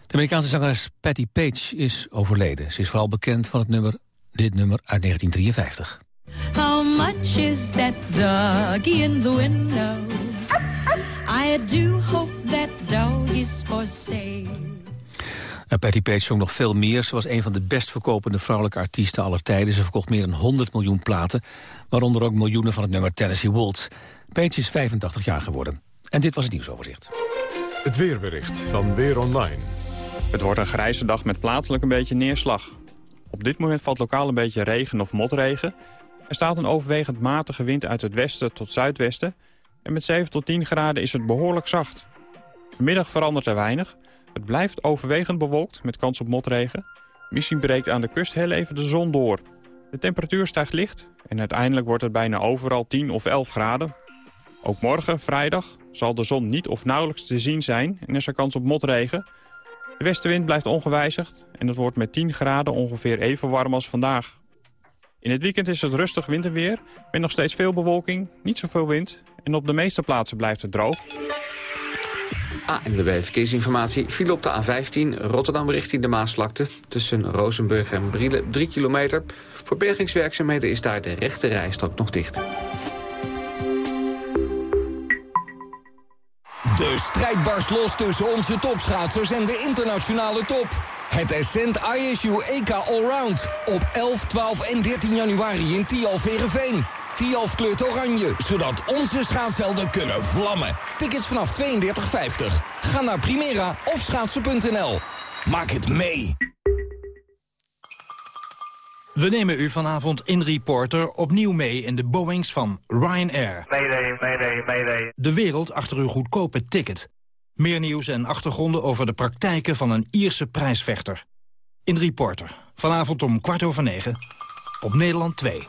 De Amerikaanse zangeres Patti Page is overleden. Ze is vooral bekend van het nummer, dit nummer uit 1953. How much is that in the window? I do hope that dog is for. Nou, Patti Page zong nog veel meer. Ze was een van de best verkopende vrouwelijke artiesten aller tijden. Ze verkocht meer dan 100 miljoen platen, waaronder ook miljoenen van het nummer Tennessee Waltz. Page is 85 jaar geworden. En dit was het nieuwsoverzicht. Het weerbericht van Weer Online. Het wordt een grijze dag met plaatselijk een beetje neerslag. Op dit moment valt lokaal een beetje regen of motregen. Er staat een overwegend matige wind uit het westen tot zuidwesten. En met 7 tot 10 graden is het behoorlijk zacht. Vanmiddag verandert er weinig. Het blijft overwegend bewolkt met kans op motregen. Misschien breekt aan de kust heel even de zon door. De temperatuur stijgt licht en uiteindelijk wordt het bijna overal 10 of 11 graden. Ook morgen, vrijdag, zal de zon niet of nauwelijks te zien zijn en is er kans op motregen. De westenwind blijft ongewijzigd en het wordt met 10 graden ongeveer even warm als vandaag. In het weekend is het rustig winterweer, met nog steeds veel bewolking, niet zoveel wind... en op de meeste plaatsen blijft het droog. ANWB Verkeersinformatie viel op de A15 Rotterdam richting de Maasvlakte... tussen Rozenburg en Brielen 3 kilometer. Voor bergingswerkzaamheden is daar de rechte rijstok nog dicht. De strijd barst los tussen onze topschaatsers en de internationale top. Het Essent ISU EK Allround. Op 11, 12 en 13 januari in Tialf Verenveen. Tialf kleurt oranje, zodat onze schaatshelden kunnen vlammen. Tickets vanaf 32,50. Ga naar Primera of schaatsen.nl. Maak het mee. We nemen u vanavond in Reporter opnieuw mee in de Boeings van Ryanair. Mayday, mayday, mayday. De wereld achter uw goedkope ticket. Meer nieuws en achtergronden over de praktijken van een Ierse prijsvechter. In Reporter, vanavond om kwart over negen, op Nederland 2.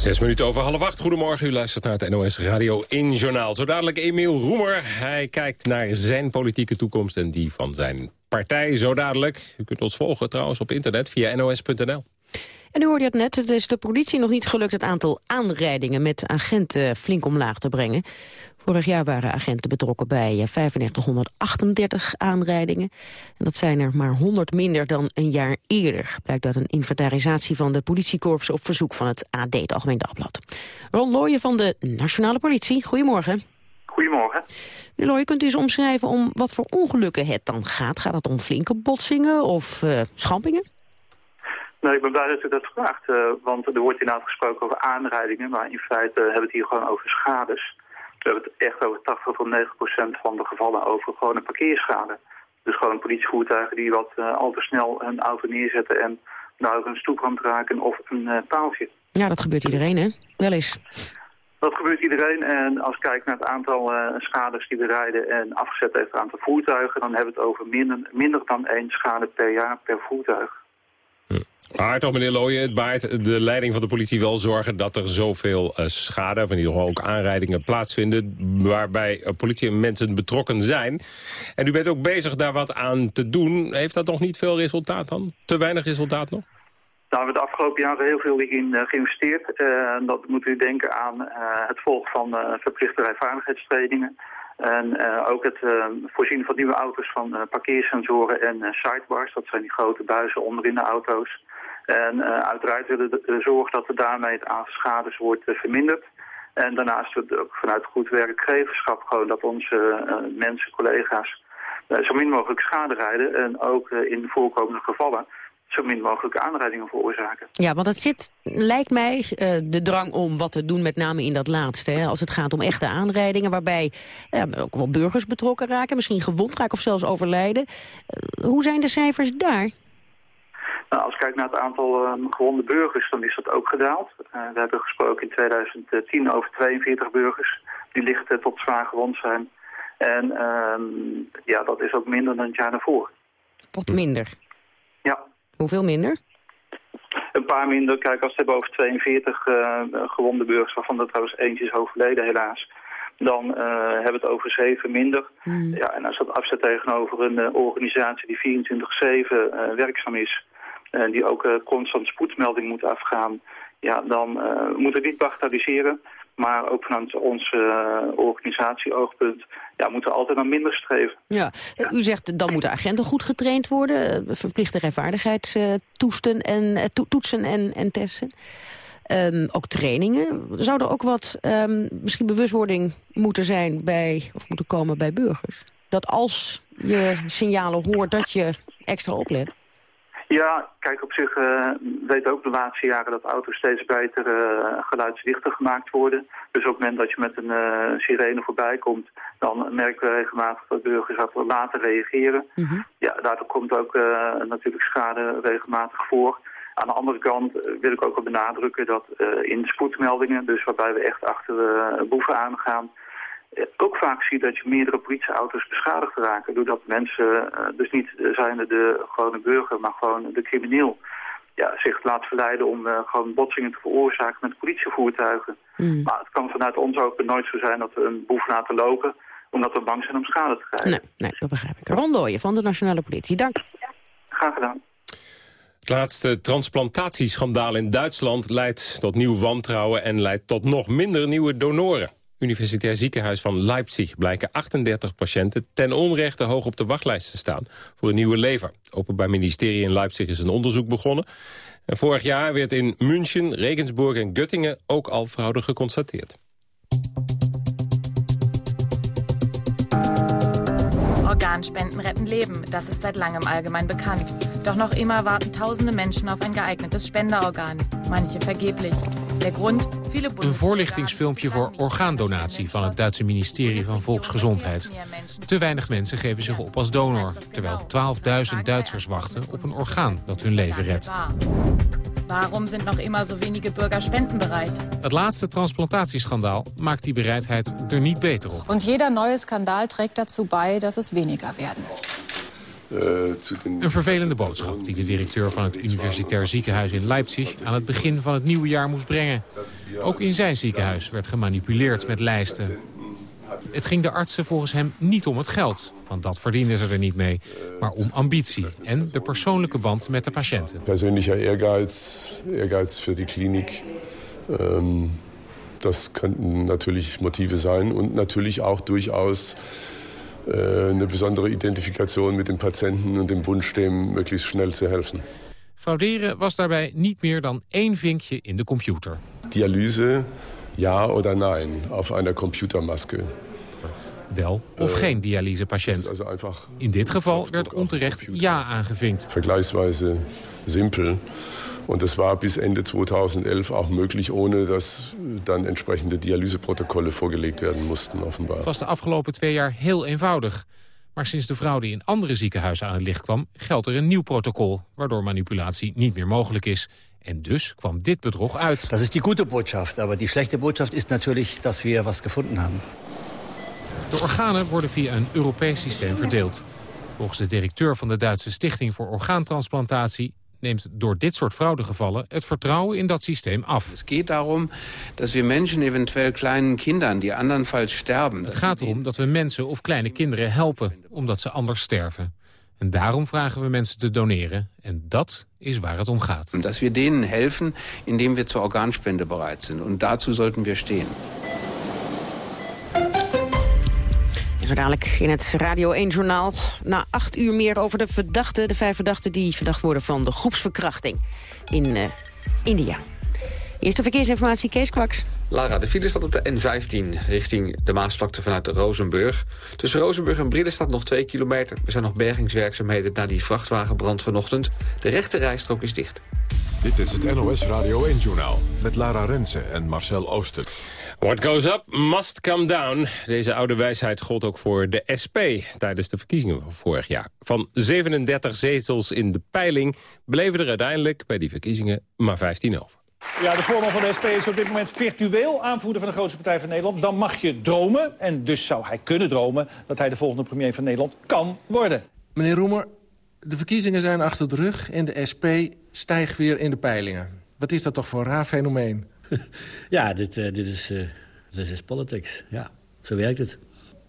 Zes minuten over half acht. Goedemorgen, u luistert naar het NOS Radio 1 Journaal. Zo dadelijk Emiel Roemer. Hij kijkt naar zijn politieke toekomst en die van zijn partij. Zo dadelijk. U kunt ons volgen trouwens op internet via nos.nl. En u hoorde het net, het is de politie nog niet gelukt het aantal aanrijdingen met agenten flink omlaag te brengen. Vorig jaar waren agenten betrokken bij eh, 9538 aanrijdingen. En dat zijn er maar 100 minder dan een jaar eerder. Blijkt uit een inventarisatie van de politiekorps op verzoek van het AD, het Algemeen Dagblad. Ron Looyen van de Nationale Politie, goedemorgen. Goedemorgen. Meneer Looyen, kunt u eens omschrijven om wat voor ongelukken het dan gaat? Gaat het om flinke botsingen of uh, schampingen? Nou, ik ben blij dat u dat vraagt, uh, want er wordt inderdaad gesproken over aanrijdingen, maar in feite hebben we het hier gewoon over schades. We hebben het echt over 80 tot 90 procent van de gevallen over gewoon een parkeerschade. Dus gewoon politievoertuigen die wat uh, al te snel een auto neerzetten en nou een stoeprand raken of een uh, paaltje. Ja, dat gebeurt iedereen, hè? Wel eens. Dat gebeurt iedereen en als ik kijk naar het aantal uh, schades die we rijden en afgezet heeft het aantal voertuigen, dan hebben we het over minder, minder dan één schade per jaar per voertuig. Maar toch, meneer Looyen, het baart de leiding van de politie wel zorgen... dat er zoveel uh, schade, of in ieder geval ook aanrijdingen plaatsvinden... waarbij uh, politie en mensen betrokken zijn. En u bent ook bezig daar wat aan te doen. Heeft dat nog niet veel resultaat dan? Te weinig resultaat nog? Nou, we hebben de afgelopen jaren heel veel in uh, geïnvesteerd. dat moet u denken aan het volgen van verplichte rijvaardigheidstrainingen... En ook het voorzien van nieuwe auto's van parkeersensoren en sidebars. Dat zijn die grote buizen onderin de auto's. En uiteraard willen we zorgen dat er daarmee het aantal schades wordt verminderd. En daarnaast ook vanuit goed werkgeverschap gewoon dat onze mensen, collega's, zo min mogelijk schade rijden. En ook in voorkomende gevallen zo min mogelijk aanrijdingen veroorzaken. Ja, want het zit, lijkt mij, de drang om wat te doen, met name in dat laatste. Hè, als het gaat om echte aanrijdingen, waarbij ook wel burgers betrokken raken, misschien gewond raken of zelfs overlijden. Hoe zijn de cijfers daar? Nou, als ik kijk naar het aantal uh, gewonde burgers, dan is dat ook gedaald. we hebben gesproken in 2010 over 42 burgers die licht tot zwaar gewond zijn. En ehm, ja, dat is ook minder dan het jaar daarvoor. Wat minder? Ja. Hoeveel minder? Een paar minder. Kijk, als we het hebben over 42 uh, gewonde burgers, waarvan er trouwens eentje is overleden helaas, dan uh, hebben we het over zeven minder. Mm. Ja, en als dat afzet tegenover een uh, organisatie die 24-7 werkzaam is, die ook constant spoedmelding moet afgaan, ja, dan moeten we niet bagatelliseren. Maar ook vanuit ons organisatie-oogpunt ja, moeten we altijd naar minder streven. Ja. U zegt dan moeten agenten goed getraind worden. Verplichte rijvaardigheidstoetsen en, to toetsen en, en testen. Um, ook trainingen. Zou er ook wat um, misschien bewustwording moeten zijn bij, of moeten komen bij burgers? Dat als je signalen hoort dat je extra oplet? Ja, kijk, op zich uh, weten ook de laatste jaren dat auto's steeds beter uh, geluidsdichter gemaakt worden. Dus op het moment dat je met een uh, sirene voorbij komt, dan merken we regelmatig dat burgers wat later reageren. Mm -hmm. Ja, daardoor komt ook natuurlijk schade regelmatig voor. Aan de andere kant wil ik ook wel benadrukken dat in spoedmeldingen, dus waarbij we echt achter boeven aangaan, ook vaak zie dat je meerdere politieauto's beschadigd raken. Doordat mensen, dus niet zijn de gewone burger, maar gewoon de crimineel, ja, zich laat verleiden om gewoon botsingen te veroorzaken met politievoertuigen. Mm. Maar het kan vanuit ons ook nooit zo zijn dat we een boef laten lopen omdat we bang zijn om schade te krijgen. Nee, nee dat begrijp ik. Ron van de Nationale Politie, dank. Graag gedaan. Het laatste transplantatieschandaal in Duitsland leidt tot nieuw wantrouwen... en leidt tot nog minder nieuwe donoren. Universitair ziekenhuis van Leipzig blijken 38 patiënten... ten onrechte hoog op de wachtlijst te staan voor een nieuwe lever. Openbaar ministerie in Leipzig is een onderzoek begonnen. En vorig jaar werd in München, Regensburg en Göttingen... ook al fraude geconstateerd. Organspenden retten Leben, das ist seit langem allgemein bekannt. Doch noch immer warten tausende Menschen auf ein geeignetes Spenderorgan. Manche vergeblich. Der Grund? Viele Een voorlichtingsfilmpje voor orgaandonatie van het Duitse ministerie van Volksgezondheid. Te weinig mensen geven zich op als donor, terwijl 12.000 Duitsers wachten op een orgaan dat hun leven redt. Waarom sind noch immer so wenige Bürger spendenbereit? Het laatste transplantatieschandaal maakt die bereidheid er niet beter op. Und jeder neue Skandal trägt dazu bei, dass es weniger werden. Een vervelende boodschap die de directeur van het universitair ziekenhuis in Leipzig aan het begin van het nieuwe jaar moest brengen. Ook in zijn ziekenhuis werd gemanipuleerd met lijsten. Het ging de artsen volgens hem niet om het geld, want dat verdienen ze er niet mee, maar om ambitie en de persoonlijke band met de patiënten. Persoonlijke ehrgeiz, ehrgeiz voor die kliniek. Um, das könnten natürlich Motive sein und natürlich auch durchaus eine besondere Identifikation mit den Patienten und dem Wunsch, dem möglichst schnell zu helfen. Frauderen was daarbij niet meer dan één vinkje in de computer. Dialyse, ja oder nein, auf einer Computermaske. Wel of geen dialysepatiënt. In dit geval werd onterecht ja aangevinkt. Vergleichsweise simpel. Und das war bis Ende 2011 auch möglich, ohne dass dann entsprechende Dialyseprotokolle vorgelegt werden mussten, offenbar. Het was de afgelopen twee jaar heel eenvoudig. Maar sinds de fraude in andere ziekenhuizen aan het licht kwam... geldt er een nieuw protocol, waardoor manipulatie niet meer mogelijk is. En dus kwam dit bedrog uit. Dat is die goede boodschap. Maar die slechte boodschap is natuurlijk dat we wat gevonden hebben. De organen worden via een Europees systeem verdeeld. Volgens de directeur van de Duitse Stichting voor Orgaantransplantatie neemt door dit soort fraudegevallen het vertrouwen in dat systeem af. Het gaat daarom dat we mensen, eventueel kleine kinderen die andernfalls sterven. Het gaat erom dat we mensen of kleine kinderen helpen, omdat ze anders sterven. En daarom vragen we mensen te doneren. En dat is waar het om gaat. Dat we denen helpen, indem we zur Organspende bereid zijn. En daartoe sollten we stehen. Zo dadelijk in het Radio 1-journaal. Na acht uur meer over de verdachten. De vijf verdachten die verdacht worden van de groepsverkrachting in uh, India. Eerste verkeersinformatie, Kees Kwaks. Lara, de file staat op de N15 richting de Maasvlakte vanuit de Rozenburg. Tussen Rozenburg en Brille staat nog 2 kilometer. Er zijn nog bergingswerkzaamheden na die vrachtwagenbrand vanochtend. De rechte rijstrook is dicht. Dit is het NOS Radio 1-journaal met Lara Rensen en Marcel Ooster. What goes up must come down. Deze oude wijsheid gold ook voor de SP tijdens de verkiezingen van vorig jaar. Van 37 zetels in de peiling bleven er uiteindelijk bij die verkiezingen maar 15 over. Ja, de voorman van de SP is op dit moment virtueel aanvoerder van de grootste partij van Nederland. Dan mag je dromen, en dus zou hij kunnen dromen... dat hij de volgende premier van Nederland kan worden. Meneer Roemer, de verkiezingen zijn achter de rug en de SP stijgt weer in de peilingen. Wat is dat toch voor een raar fenomeen? Ja, dit, uh, dit, is, uh, dit is politics. Ja, zo werkt het.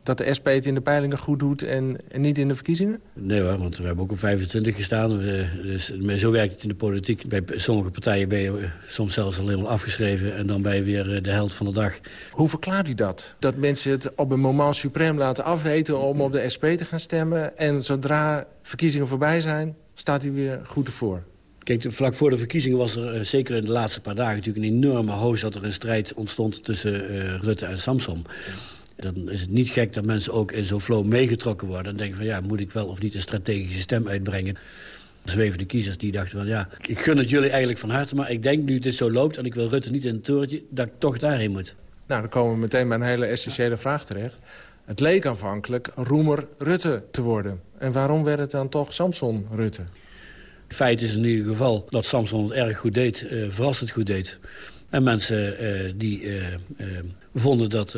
Dat de SP het in de peilingen goed doet en, en niet in de verkiezingen? Nee hoor, want we hebben ook op 25 gestaan. Dus, zo werkt het in de politiek. Bij sommige partijen ben je soms zelfs al helemaal afgeschreven... en dan ben je weer de held van de dag. Hoe verklaart u dat? Dat mensen het op een moment suprem laten afweten... om op de SP te gaan stemmen... en zodra verkiezingen voorbij zijn, staat hij weer goed ervoor? Kijk, vlak voor de verkiezingen was er uh, zeker in de laatste paar dagen... natuurlijk een enorme hoos dat er een strijd ontstond tussen uh, Rutte en Samson. Dan is het niet gek dat mensen ook in zo'n flow meegetrokken worden... en denken van ja, moet ik wel of niet een strategische stem uitbrengen? Zwevende kiezers die dachten van ja, ik gun het jullie eigenlijk van harte... maar ik denk nu dit zo loopt en ik wil Rutte niet in het torentje... dat ik toch daarheen moet. Nou, dan komen we meteen bij een hele essentiële vraag terecht. Het leek aanvankelijk Roemer Rutte te worden. En waarom werd het dan toch Samson Rutte? Feit is in ieder geval dat Samson het erg goed deed, uh, verrassend goed deed. En mensen uh, die uh, vonden dat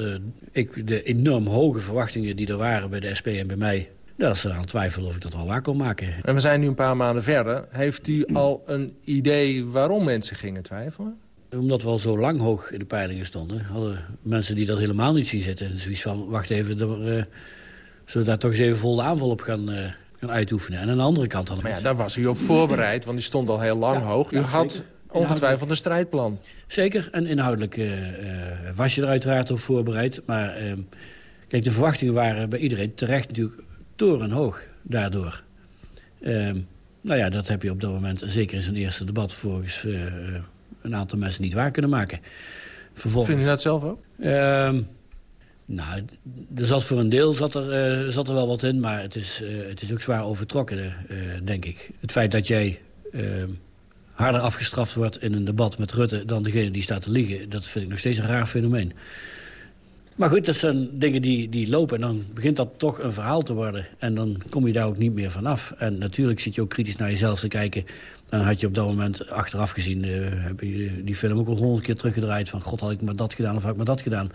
ik de enorm hoge verwachtingen die er waren bij de SP en bij mij Dat is aan twijfel of ik dat wel waar kon maken. En we zijn nu een paar maanden verder. Heeft u al een idee waarom mensen gingen twijfelen? Omdat we al zo lang hoog in de peilingen stonden... hadden mensen die dat helemaal niet zien zitten. Zoiets van, wacht even, er, zullen we daar toch eens even vol de aanval op gaan, gaan uitoefenen. En aan de andere kant hadden Maar ja, daar was u op voorbereid, want die stond al heel lang Ja, hoog. U ja, had zeker. ongetwijfeld een strijdplan. Zeker, en inhoudelijk eh, eh, was je er uiteraard op voorbereid. Maar ehm, kijk, de verwachtingen waren bij iedereen terecht natuurlijk torenhoog daardoor. Ehm, nou ja, dat heb je op dat moment, zeker in zijn eerste debat... volgens eh, een aantal mensen niet waar kunnen maken. Vervolgens, Vindt u dat zelf ook? Nou, er zat voor een deel zat er, eh, zat er wel wat in, maar het is, eh, het is ook zwaar overtrokken, eh, denk ik. Het feit dat jij ehm, harder afgestraft wordt in een debat met Rutte... dan degene die staat te liegen, dat vind ik nog steeds een raar fenomeen. Maar goed, dat zijn dingen die, die lopen en dan begint dat toch een verhaal te worden. En dan kom je daar ook niet meer vanaf. En natuurlijk zit je ook kritisch naar jezelf te kijken. En had je op dat moment achteraf gezien... heb je die film ook al honderd keer teruggedraaid... van god, had ik maar dat gedaan of had ik maar dat gedaan.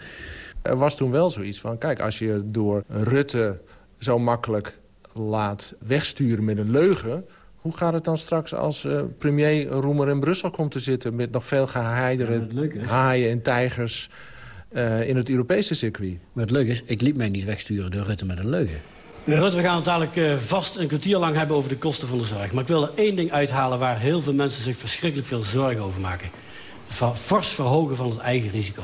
Er was toen wel zoiets van, kijk, als je door Rutte zo makkelijk laat wegsturen met een leugen... hoe gaat het dan straks als eh, premier Roemer in Brussel komt te zitten... met nog veel gehaaidere haaien en tijgers eh, in het Europese circuit? Maar het leuke is, ik liet mij niet wegsturen door Rutte met een leugen. Meneer Rutte, we gaan het dadelijk eh, vast een kwartier lang hebben over de kosten van de zorg. Maar ik wil er één ding uithalen waar heel veel mensen zich verschrikkelijk veel zorgen over maken. Het fors verhogen van het eigen risico.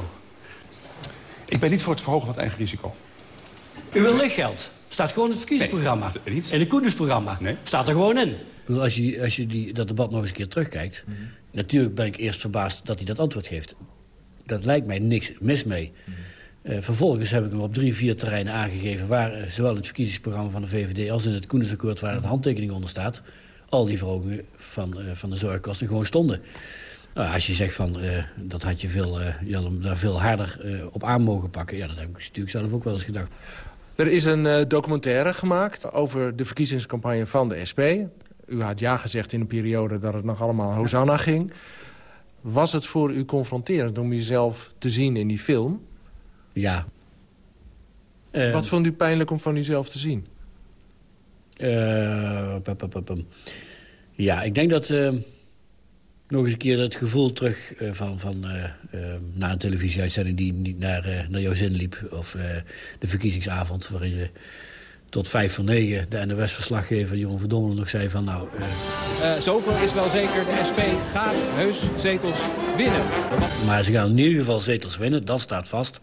Ik ben niet voor het verhogen van het eigen risico. U wil lichtgeld. Staat gewoon in het verkiezingsprogramma. in het Koendersprogramma. Staat er gewoon in. Ik bedoel, als je, als je die, dat debat nog eens een keer terugkijkt... natuurlijk ben ik eerst verbaasd dat hij dat antwoord geeft. Dat lijkt mij niks mis mee. Eh, vervolgens heb ik hem op drie, vier terreinen aangegeven... waar eh, zowel in het verkiezingsprogramma van de VVD... als in het Koendersakkoord waar de handtekening onder staat... al die verhogingen van, eh, van de zorgkosten gewoon stonden. Nou, als je zegt van, eh, dat had je, veel, je had hem daar veel harder eh, op aan mogen pakken... ja, dat heb ik natuurlijk zelf ook wel eens gedacht. Er is een documentaire gemaakt over de verkiezingscampagne van de SP. U had ja gezegd in een periode dat het nog allemaal Hosanna ging. Was het voor u confronterend om jezelf te zien in die film? Ja. Wat vond u pijnlijk om van uzelf te zien? Ja, ik denk dat nog eens een keer het gevoel terug eh, van, van eh, eh, na een televisieuitzending die niet naar, naar jouw zin liep. Of eh, de verkiezingsavond waarin je tot vijf voor negen de NOS-verslaggever Jeroen Verdommelen nog zei van nou... Eh, zoveel is wel zeker, de SP gaat heus zetels winnen. Maar ze gaan in ieder geval zetels winnen, dat staat vast.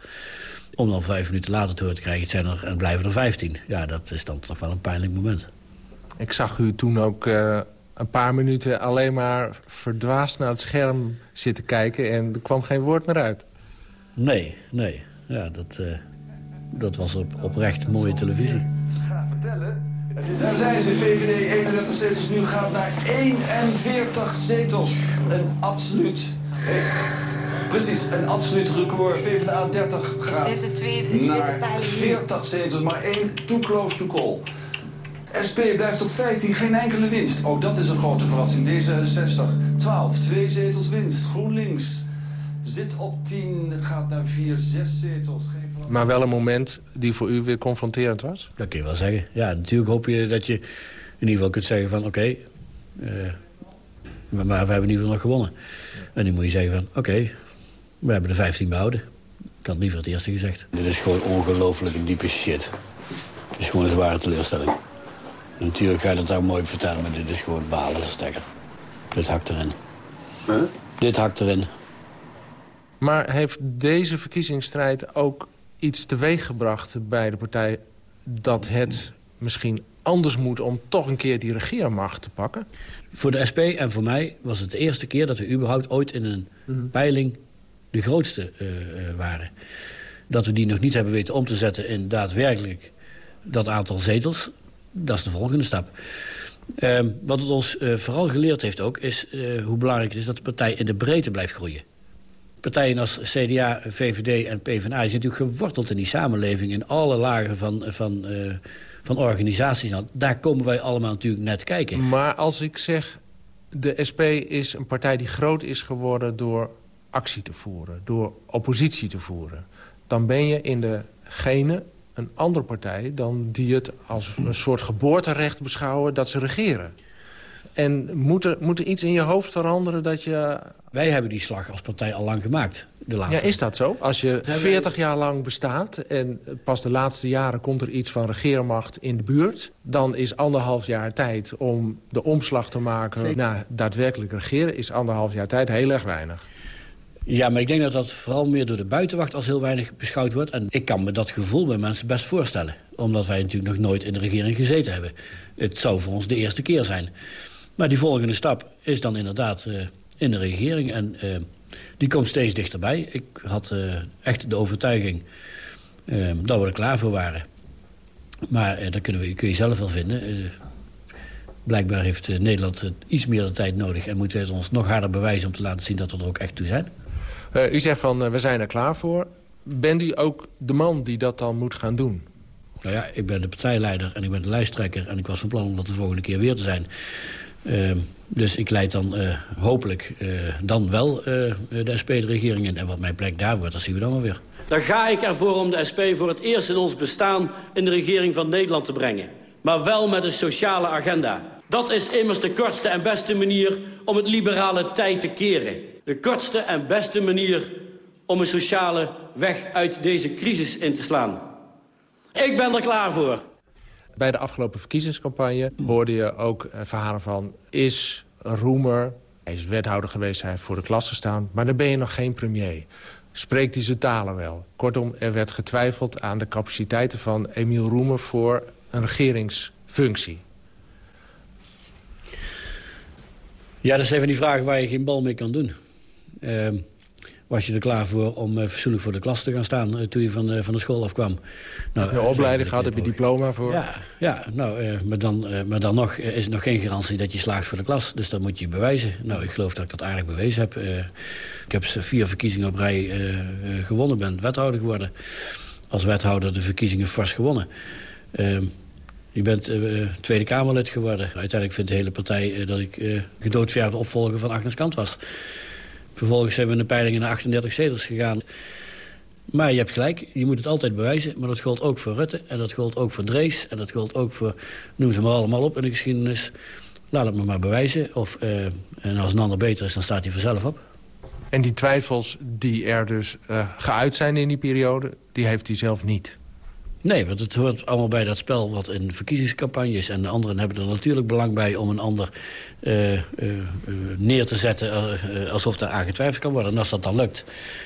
Om dan vijf minuten later te horen te krijgen, het zijn er en blijven er vijftien. Ja, dat is dan toch wel een pijnlijk moment. Ik zag u toen ook eh, een paar minuten alleen maar verdwaasd naar het scherm zitten kijken... en er kwam geen woord meer uit. Nee, nee. Ja, dat, eh, dat was op, oprecht mooie televisie. Daar zijn ze, VVD 31 zetels, nu gaat naar 41 zetels. Een absoluut... precies, een absoluut record. PvdA 30 gaat dit de tweede- is dit de naar peiling? 40 zetels, maar één too close to call. SP blijft op 15, geen enkele winst. Oh, dat is een grote verrassing. D66, 12, twee zetels winst. GroenLinks zit op 10, gaat naar 4, zes zetels. Geen Maar wel een moment die voor u weer confronterend was? Dat kun je wel zeggen. Ja, natuurlijk hoop je dat je in ieder geval kunt zeggen van... oké, eh, maar, maar we hebben in ieder geval nog gewonnen. En nu moet je zeggen van... oké, we hebben de 15 behouden. Ik had liever het eerste gezegd. Dit is gewoon ongelooflijke diepe shit. Het is gewoon een zware teleurstelling. Natuurlijk ga je dat daar mooi vertellen... maar dit is gewoon balen stekker. Dit hakt erin. Dit hakt erin. Maar heeft deze verkiezingsstrijd ook iets teweeggebracht bij de partij... dat het misschien anders moet om toch een keer die regeermacht te pakken? Voor de SP en voor mij was het de eerste keer dat we überhaupt ooit in een peiling de grootste eh, eh, waren. Dat we die nog niet hebben weten om te zetten in daadwerkelijk dat aantal zetels, dat is de volgende stap. Ehm, wat het ons eh, vooral geleerd heeft ook, is eh, hoe belangrijk het is dat de partij in de breedte blijft groeien. Partijen als CDA, VVD en PvdA zijn natuurlijk geworteld in die samenleving... in alle lagen van, van, eh, van organisaties. Nou, daar komen wij allemaal natuurlijk net kijken. Maar als ik zeg, de SP is een partij die groot is geworden door actie te voeren, door oppositie te voeren, dan ben je in de genen een andere partij... dan die het als een soort geboorterecht beschouwen dat ze regeren. En moet er, moet er iets in je hoofd veranderen dat je... Wij hebben die slag als partij al lang gemaakt. De ja, is dat zo? Als je 40 jaar lang bestaat en pas de laatste jaren komt er iets van regeermacht in de buurt... dan is anderhalf jaar tijd om de omslag te maken naar daadwerkelijk regeren... is anderhalf jaar tijd heel erg weinig. Ja, maar ik denk dat dat vooral meer door de buitenwacht als heel weinig beschouwd wordt. En ik kan me dat gevoel bij mensen best voorstellen. Omdat wij natuurlijk nog nooit in de regering gezeten hebben. Het zou voor ons de eerste keer zijn. Maar die volgende stap is dan inderdaad uh, in de regering. En uh, die komt steeds dichterbij. Ik had uh, echt de overtuiging dat we er klaar voor waren. Maar dat kunnen we, kun je zelf wel vinden. blijkbaar heeft Nederland iets meer tijd nodig... en moeten we ons nog harder bewijzen om te laten zien dat we er ook echt toe zijn. U zegt van, we zijn er klaar voor. Bent u ook de man die dat dan moet gaan doen? Nou ja, ik ben de partijleider en ik ben de lijsttrekker... en ik was van plan om dat de volgende keer weer te zijn. Uh, dus ik leid dan uh, hopelijk uh, dan wel uh, de SP de regering in. En wat mijn plek daar wordt, dat zien we dan wel weer. Dan ga ik ervoor om de SP voor het eerst in ons bestaan... in de regering van Nederland te brengen. Maar wel met een sociale agenda. Dat is immers de kortste en beste manier om het liberale tijd te keren. De kortste en beste manier om een sociale weg uit deze crisis in te slaan. Ik ben er klaar voor. Bij de afgelopen verkiezingscampagne hoorde je ook verhalen van... is Roemer, hij is wethouder geweest, hij heeft voor de klas gestaan... maar dan ben je nog geen premier. Spreekt hij zijn talen wel? Kortom, er werd getwijfeld aan de capaciteiten van Emiel Roemer... voor een regeringsfunctie. Ja, dat zijn van die vragen waar je geen bal mee kan doen. Uh, was je er klaar voor om uh, fatsoenlijk voor de klas te gaan staan... Uh, toen je van, uh, van de school afkwam. Nou, heb je opleiding gehad, heb je diploma voor? Ja, ja nou, maar, dan, maar dan nog is het nog geen garantie dat je slaagt voor de klas. Dus dat moet je bewijzen. Nou, ik geloof dat ik dat aardig bewezen heb. ik heb vier verkiezingen op rij gewonnen, ben wethouder geworden. Als wethouder de verkiezingen fors gewonnen. Ehm, je bent Tweede Kamerlid geworden. Uiteindelijk vindt de hele partij dat ik gedoodverfde opvolger van Agnes Kant was. Vervolgens zijn we in de peilingen naar 38 zetels gegaan. Maar je hebt gelijk, je moet het altijd bewijzen. Maar dat geldt ook voor Rutte en dat geldt ook voor Drees... en dat geldt ook voor, noem ze maar allemaal op in de geschiedenis. Laat het me maar bewijzen. Of, uh, en als een ander beter is, dan staat hij vanzelf op. En die twijfels die er dus uh, geuit zijn in die periode... die heeft hij zelf niet? Nee, want het hoort allemaal bij dat spel wat in verkiezingscampagnes... en de anderen hebben er natuurlijk belang bij om een ander uh, uh, neer te zetten... alsof er aan getwijfeld kan worden. En als dat dan lukt,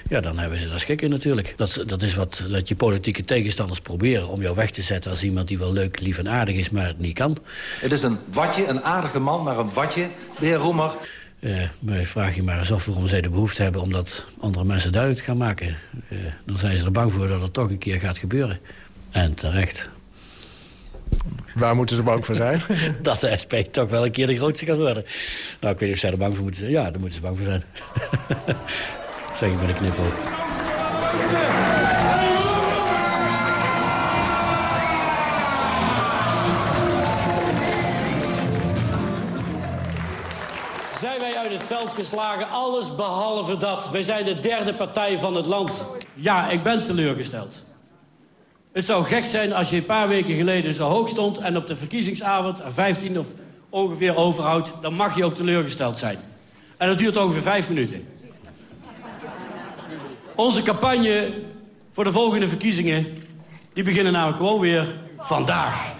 ja, dan hebben ze daar schik in natuurlijk. Dat, dat is wat dat je politieke tegenstanders proberen om jou weg te zetten... als iemand die wel leuk, lief en aardig is, maar het niet kan. Het is een watje, een aardige man, maar een watje, de heer Roemer... Uh, maar vraag je maar eens af waarom zij de behoefte hebben... om dat andere mensen duidelijk te gaan maken. Uh, dan zijn ze er bang voor dat het toch een keer gaat gebeuren. En terecht. Waar moeten ze bang voor zijn? dat de SP toch wel een keer de grootste kan worden. Nou, ik weet niet of zij er bang voor moeten zijn. Ja, daar moeten ze bang voor zijn. zeg ik met een knipoog. Zijn wij uit het veld geslagen? Alles behalve dat. Wij zijn de derde partij van het land. Ja, ik ben teleurgesteld. Het zou gek zijn als je een paar weken geleden zo hoog stond... en op de verkiezingsavond, 15 of ongeveer overhoudt... dan mag je ook teleurgesteld zijn. En dat duurt ongeveer vijf minuten. Onze campagne voor de volgende verkiezingen... die beginnen namelijk gewoon weer vandaag.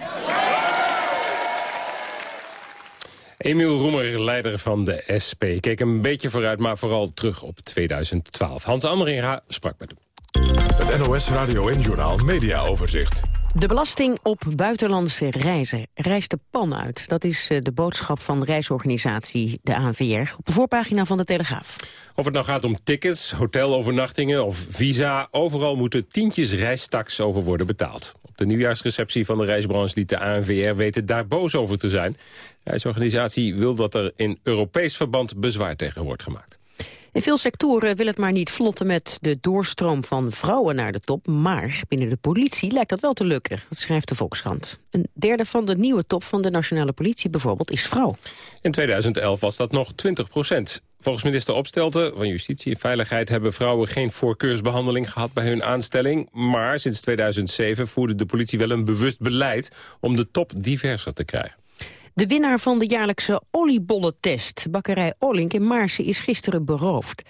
Emiel Roemer, leider van de SP. Keek een beetje vooruit, maar vooral terug op 2012. Hans Andringa sprak met hem. Het NOS Radio en Journal Media Overzicht. De belasting op buitenlandse reizen rijst de pan uit. Dat is eh, de boodschap van reisorganisatie de ANVR op de voorpagina van de Telegraaf. Of het nou gaat om tickets, hotelovernachtingen of visa... overal moeten tientjes reistax over worden betaald. Op de nieuwjaarsreceptie van de reisbranche liet de ANVR weten daar boos over te zijn. De reisorganisatie wil dat er in Europees verband bezwaar tegen wordt gemaakt. In veel sectoren wil het maar niet vlotten met de doorstroom van vrouwen naar de top. Maar binnen de politie lijkt dat wel te lukken, dat schrijft de Volkskrant. Een derde van de nieuwe top van de nationale politie bijvoorbeeld is vrouw. In 2011 was dat nog 20 procent. Volgens minister Opstelten van Justitie en Veiligheid... hebben vrouwen geen voorkeursbehandeling gehad bij hun aanstelling. Maar sinds 2007 voerde de politie wel een bewust beleid... om de top diverser te krijgen. De winnaar van de jaarlijkse oliebollentest, bakkerij Olink in Maarsen, is gisteren beroofd.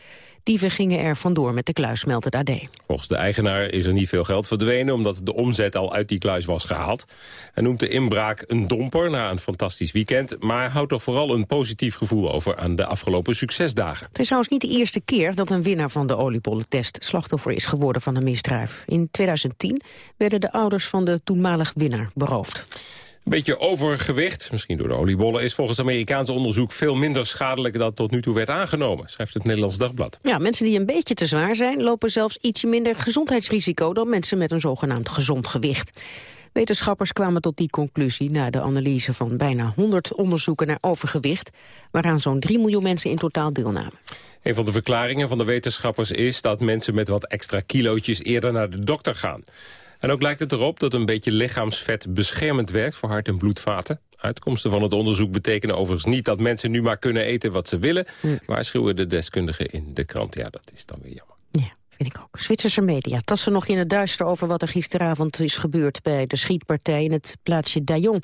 Dieven gingen er vandoor met de kluis, meldt het AD. Volgens de eigenaar is er niet veel geld verdwenen... omdat de omzet al uit die kluis was gehaald. Hij noemt de inbraak een domper na een fantastisch weekend... maar houdt toch vooral een positief gevoel over aan de afgelopen succesdagen. Het is trouwens niet de eerste keer dat een winnaar van de oliebollentest... slachtoffer is geworden van een misdrijf. In 2010 werden de ouders van de toenmalig winnaar beroofd. Een beetje overgewicht, misschien door de oliebollen... is volgens Amerikaans onderzoek veel minder schadelijk dan tot nu toe werd aangenomen, schrijft het Nederlands Dagblad. Ja, mensen die een beetje te zwaar zijn... lopen zelfs ietsje minder gezondheidsrisico dan mensen met een zogenaamd gezond gewicht. Wetenschappers kwamen tot die conclusie na de analyse van bijna 100 onderzoeken naar overgewicht, waaraan zo'n 3 miljoen mensen in totaal deelnamen. Een van de verklaringen van de wetenschappers is dat mensen met wat extra kilootjes eerder naar de dokter gaan. En ook lijkt het erop dat een beetje lichaamsvet beschermend werkt voor hart- en bloedvaten. Uitkomsten van het onderzoek betekenen overigens niet dat mensen nu maar kunnen eten wat ze willen. Waarschuwen de deskundigen in de krant. Ja, dat is dan weer jammer. Ja, vind ik ook. Zwitserse media tassen nog in het duister over wat er gisteravond is gebeurd bij de schietpartij in het plaatsje Dayon.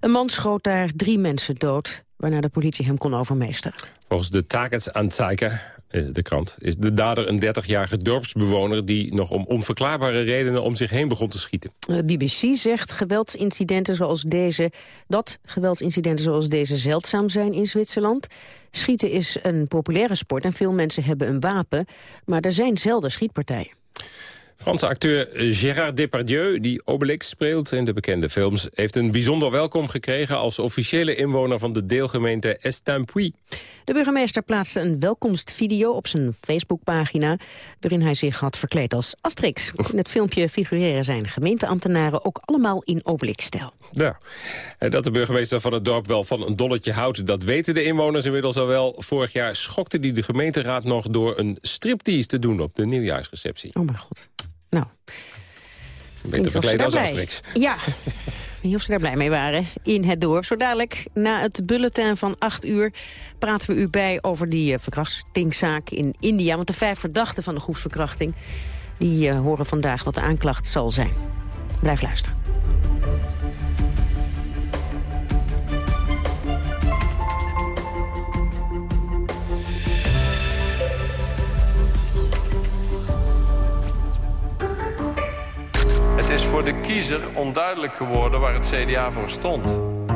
Een man schoot daar drie mensen dood, waarna de politie hem kon overmeesteren. Volgens de Tagetsanzeiger, eh, de krant, is de dader een 30-jarige dorpsbewoner... die nog om onverklaarbare redenen om zich heen begon te schieten. De BBC zegt geweldsincidenten zoals deze, dat geweldsincidenten zoals deze zeldzaam zijn in Zwitserland. Schieten is een populaire sport en veel mensen hebben een wapen, maar er zijn zelden schietpartijen. Franse acteur Gérard Depardieu, die Obelix speelt in de bekende films... heeft een bijzonder welkom gekregen als officiële inwoner van de deelgemeente Estampui. De burgemeester plaatste een welkomstvideo op zijn Facebookpagina... waarin hij zich had verkleed als Asterix. In het filmpje figureren zijn gemeenteambtenaren ook allemaal in Obelix-stijl. Ja, dat de burgemeester van het dorp wel van een dolletje houdt... dat weten de inwoners inmiddels al wel. Vorig jaar schokte die de gemeenteraad nog door een striptease te doen op de nieuwjaarsreceptie. Oh mijn god. Nou. Beter verkleed als Asterix. Ja, niet of ze daar blij mee waren in het dorp. Zo dadelijk, na het bulletin van 8 uur, praten we u bij over die uh, verkrachtingszaak in India. Want de vijf verdachten van de groepsverkrachting, die uh, horen vandaag wat de aanklacht zal zijn. Blijf luisteren. Voor de kiezer onduidelijk geworden waar het CDA voor stond.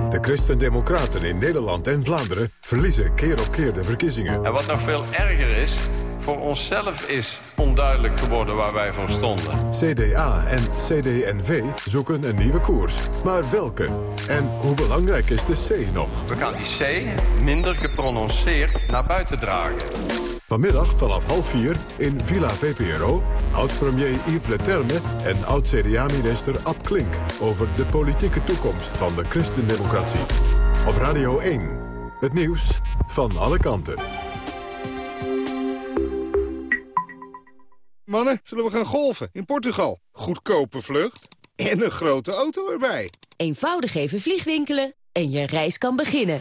De Christen-Democraten in Nederland en Vlaanderen verliezen keer op keer de verkiezingen. En wat nog veel erger is, voor onszelf is onduidelijk geworden waar wij voor stonden. CDA en CD&V zoeken een nieuwe koers. Maar welke? En hoe belangrijk is de C nog? We gaan die C minder geprononceerd naar buiten dragen. Vanmiddag vanaf half vier in Villa VPRO... oud-premier Yves Leterme en oud-CDA-minister Ab Klink... over de politieke toekomst van de christendemocratie. Op Radio 1. Het nieuws van alle kanten. Mannen, zullen we gaan golven in Portugal? Goedkope vlucht en een grote auto erbij. Eenvoudig even vliegwinkelen en je reis kan beginnen.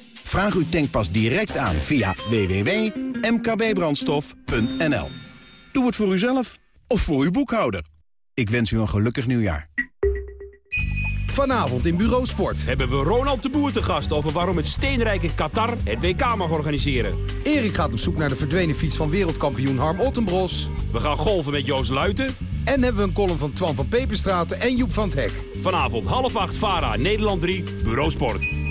Vraag uw tankpas direct aan via www.mkbbrandstof.nl. Doe het voor uzelf of voor uw boekhouder. Ik wens u een gelukkig nieuwjaar. Vanavond in Bureau Sport hebben we Ronald de Boer te gast... over waarom het steenrijke Qatar het WK mag organiseren. Erik gaat op zoek naar de verdwenen fiets van wereldkampioen Harm Ottenbros. We gaan golven met Joost Luiten. En hebben we een column van Twan van Peperstraten en Joep van het Hek. Vanavond half acht, VARA, Nederland 3, Bureau Sport.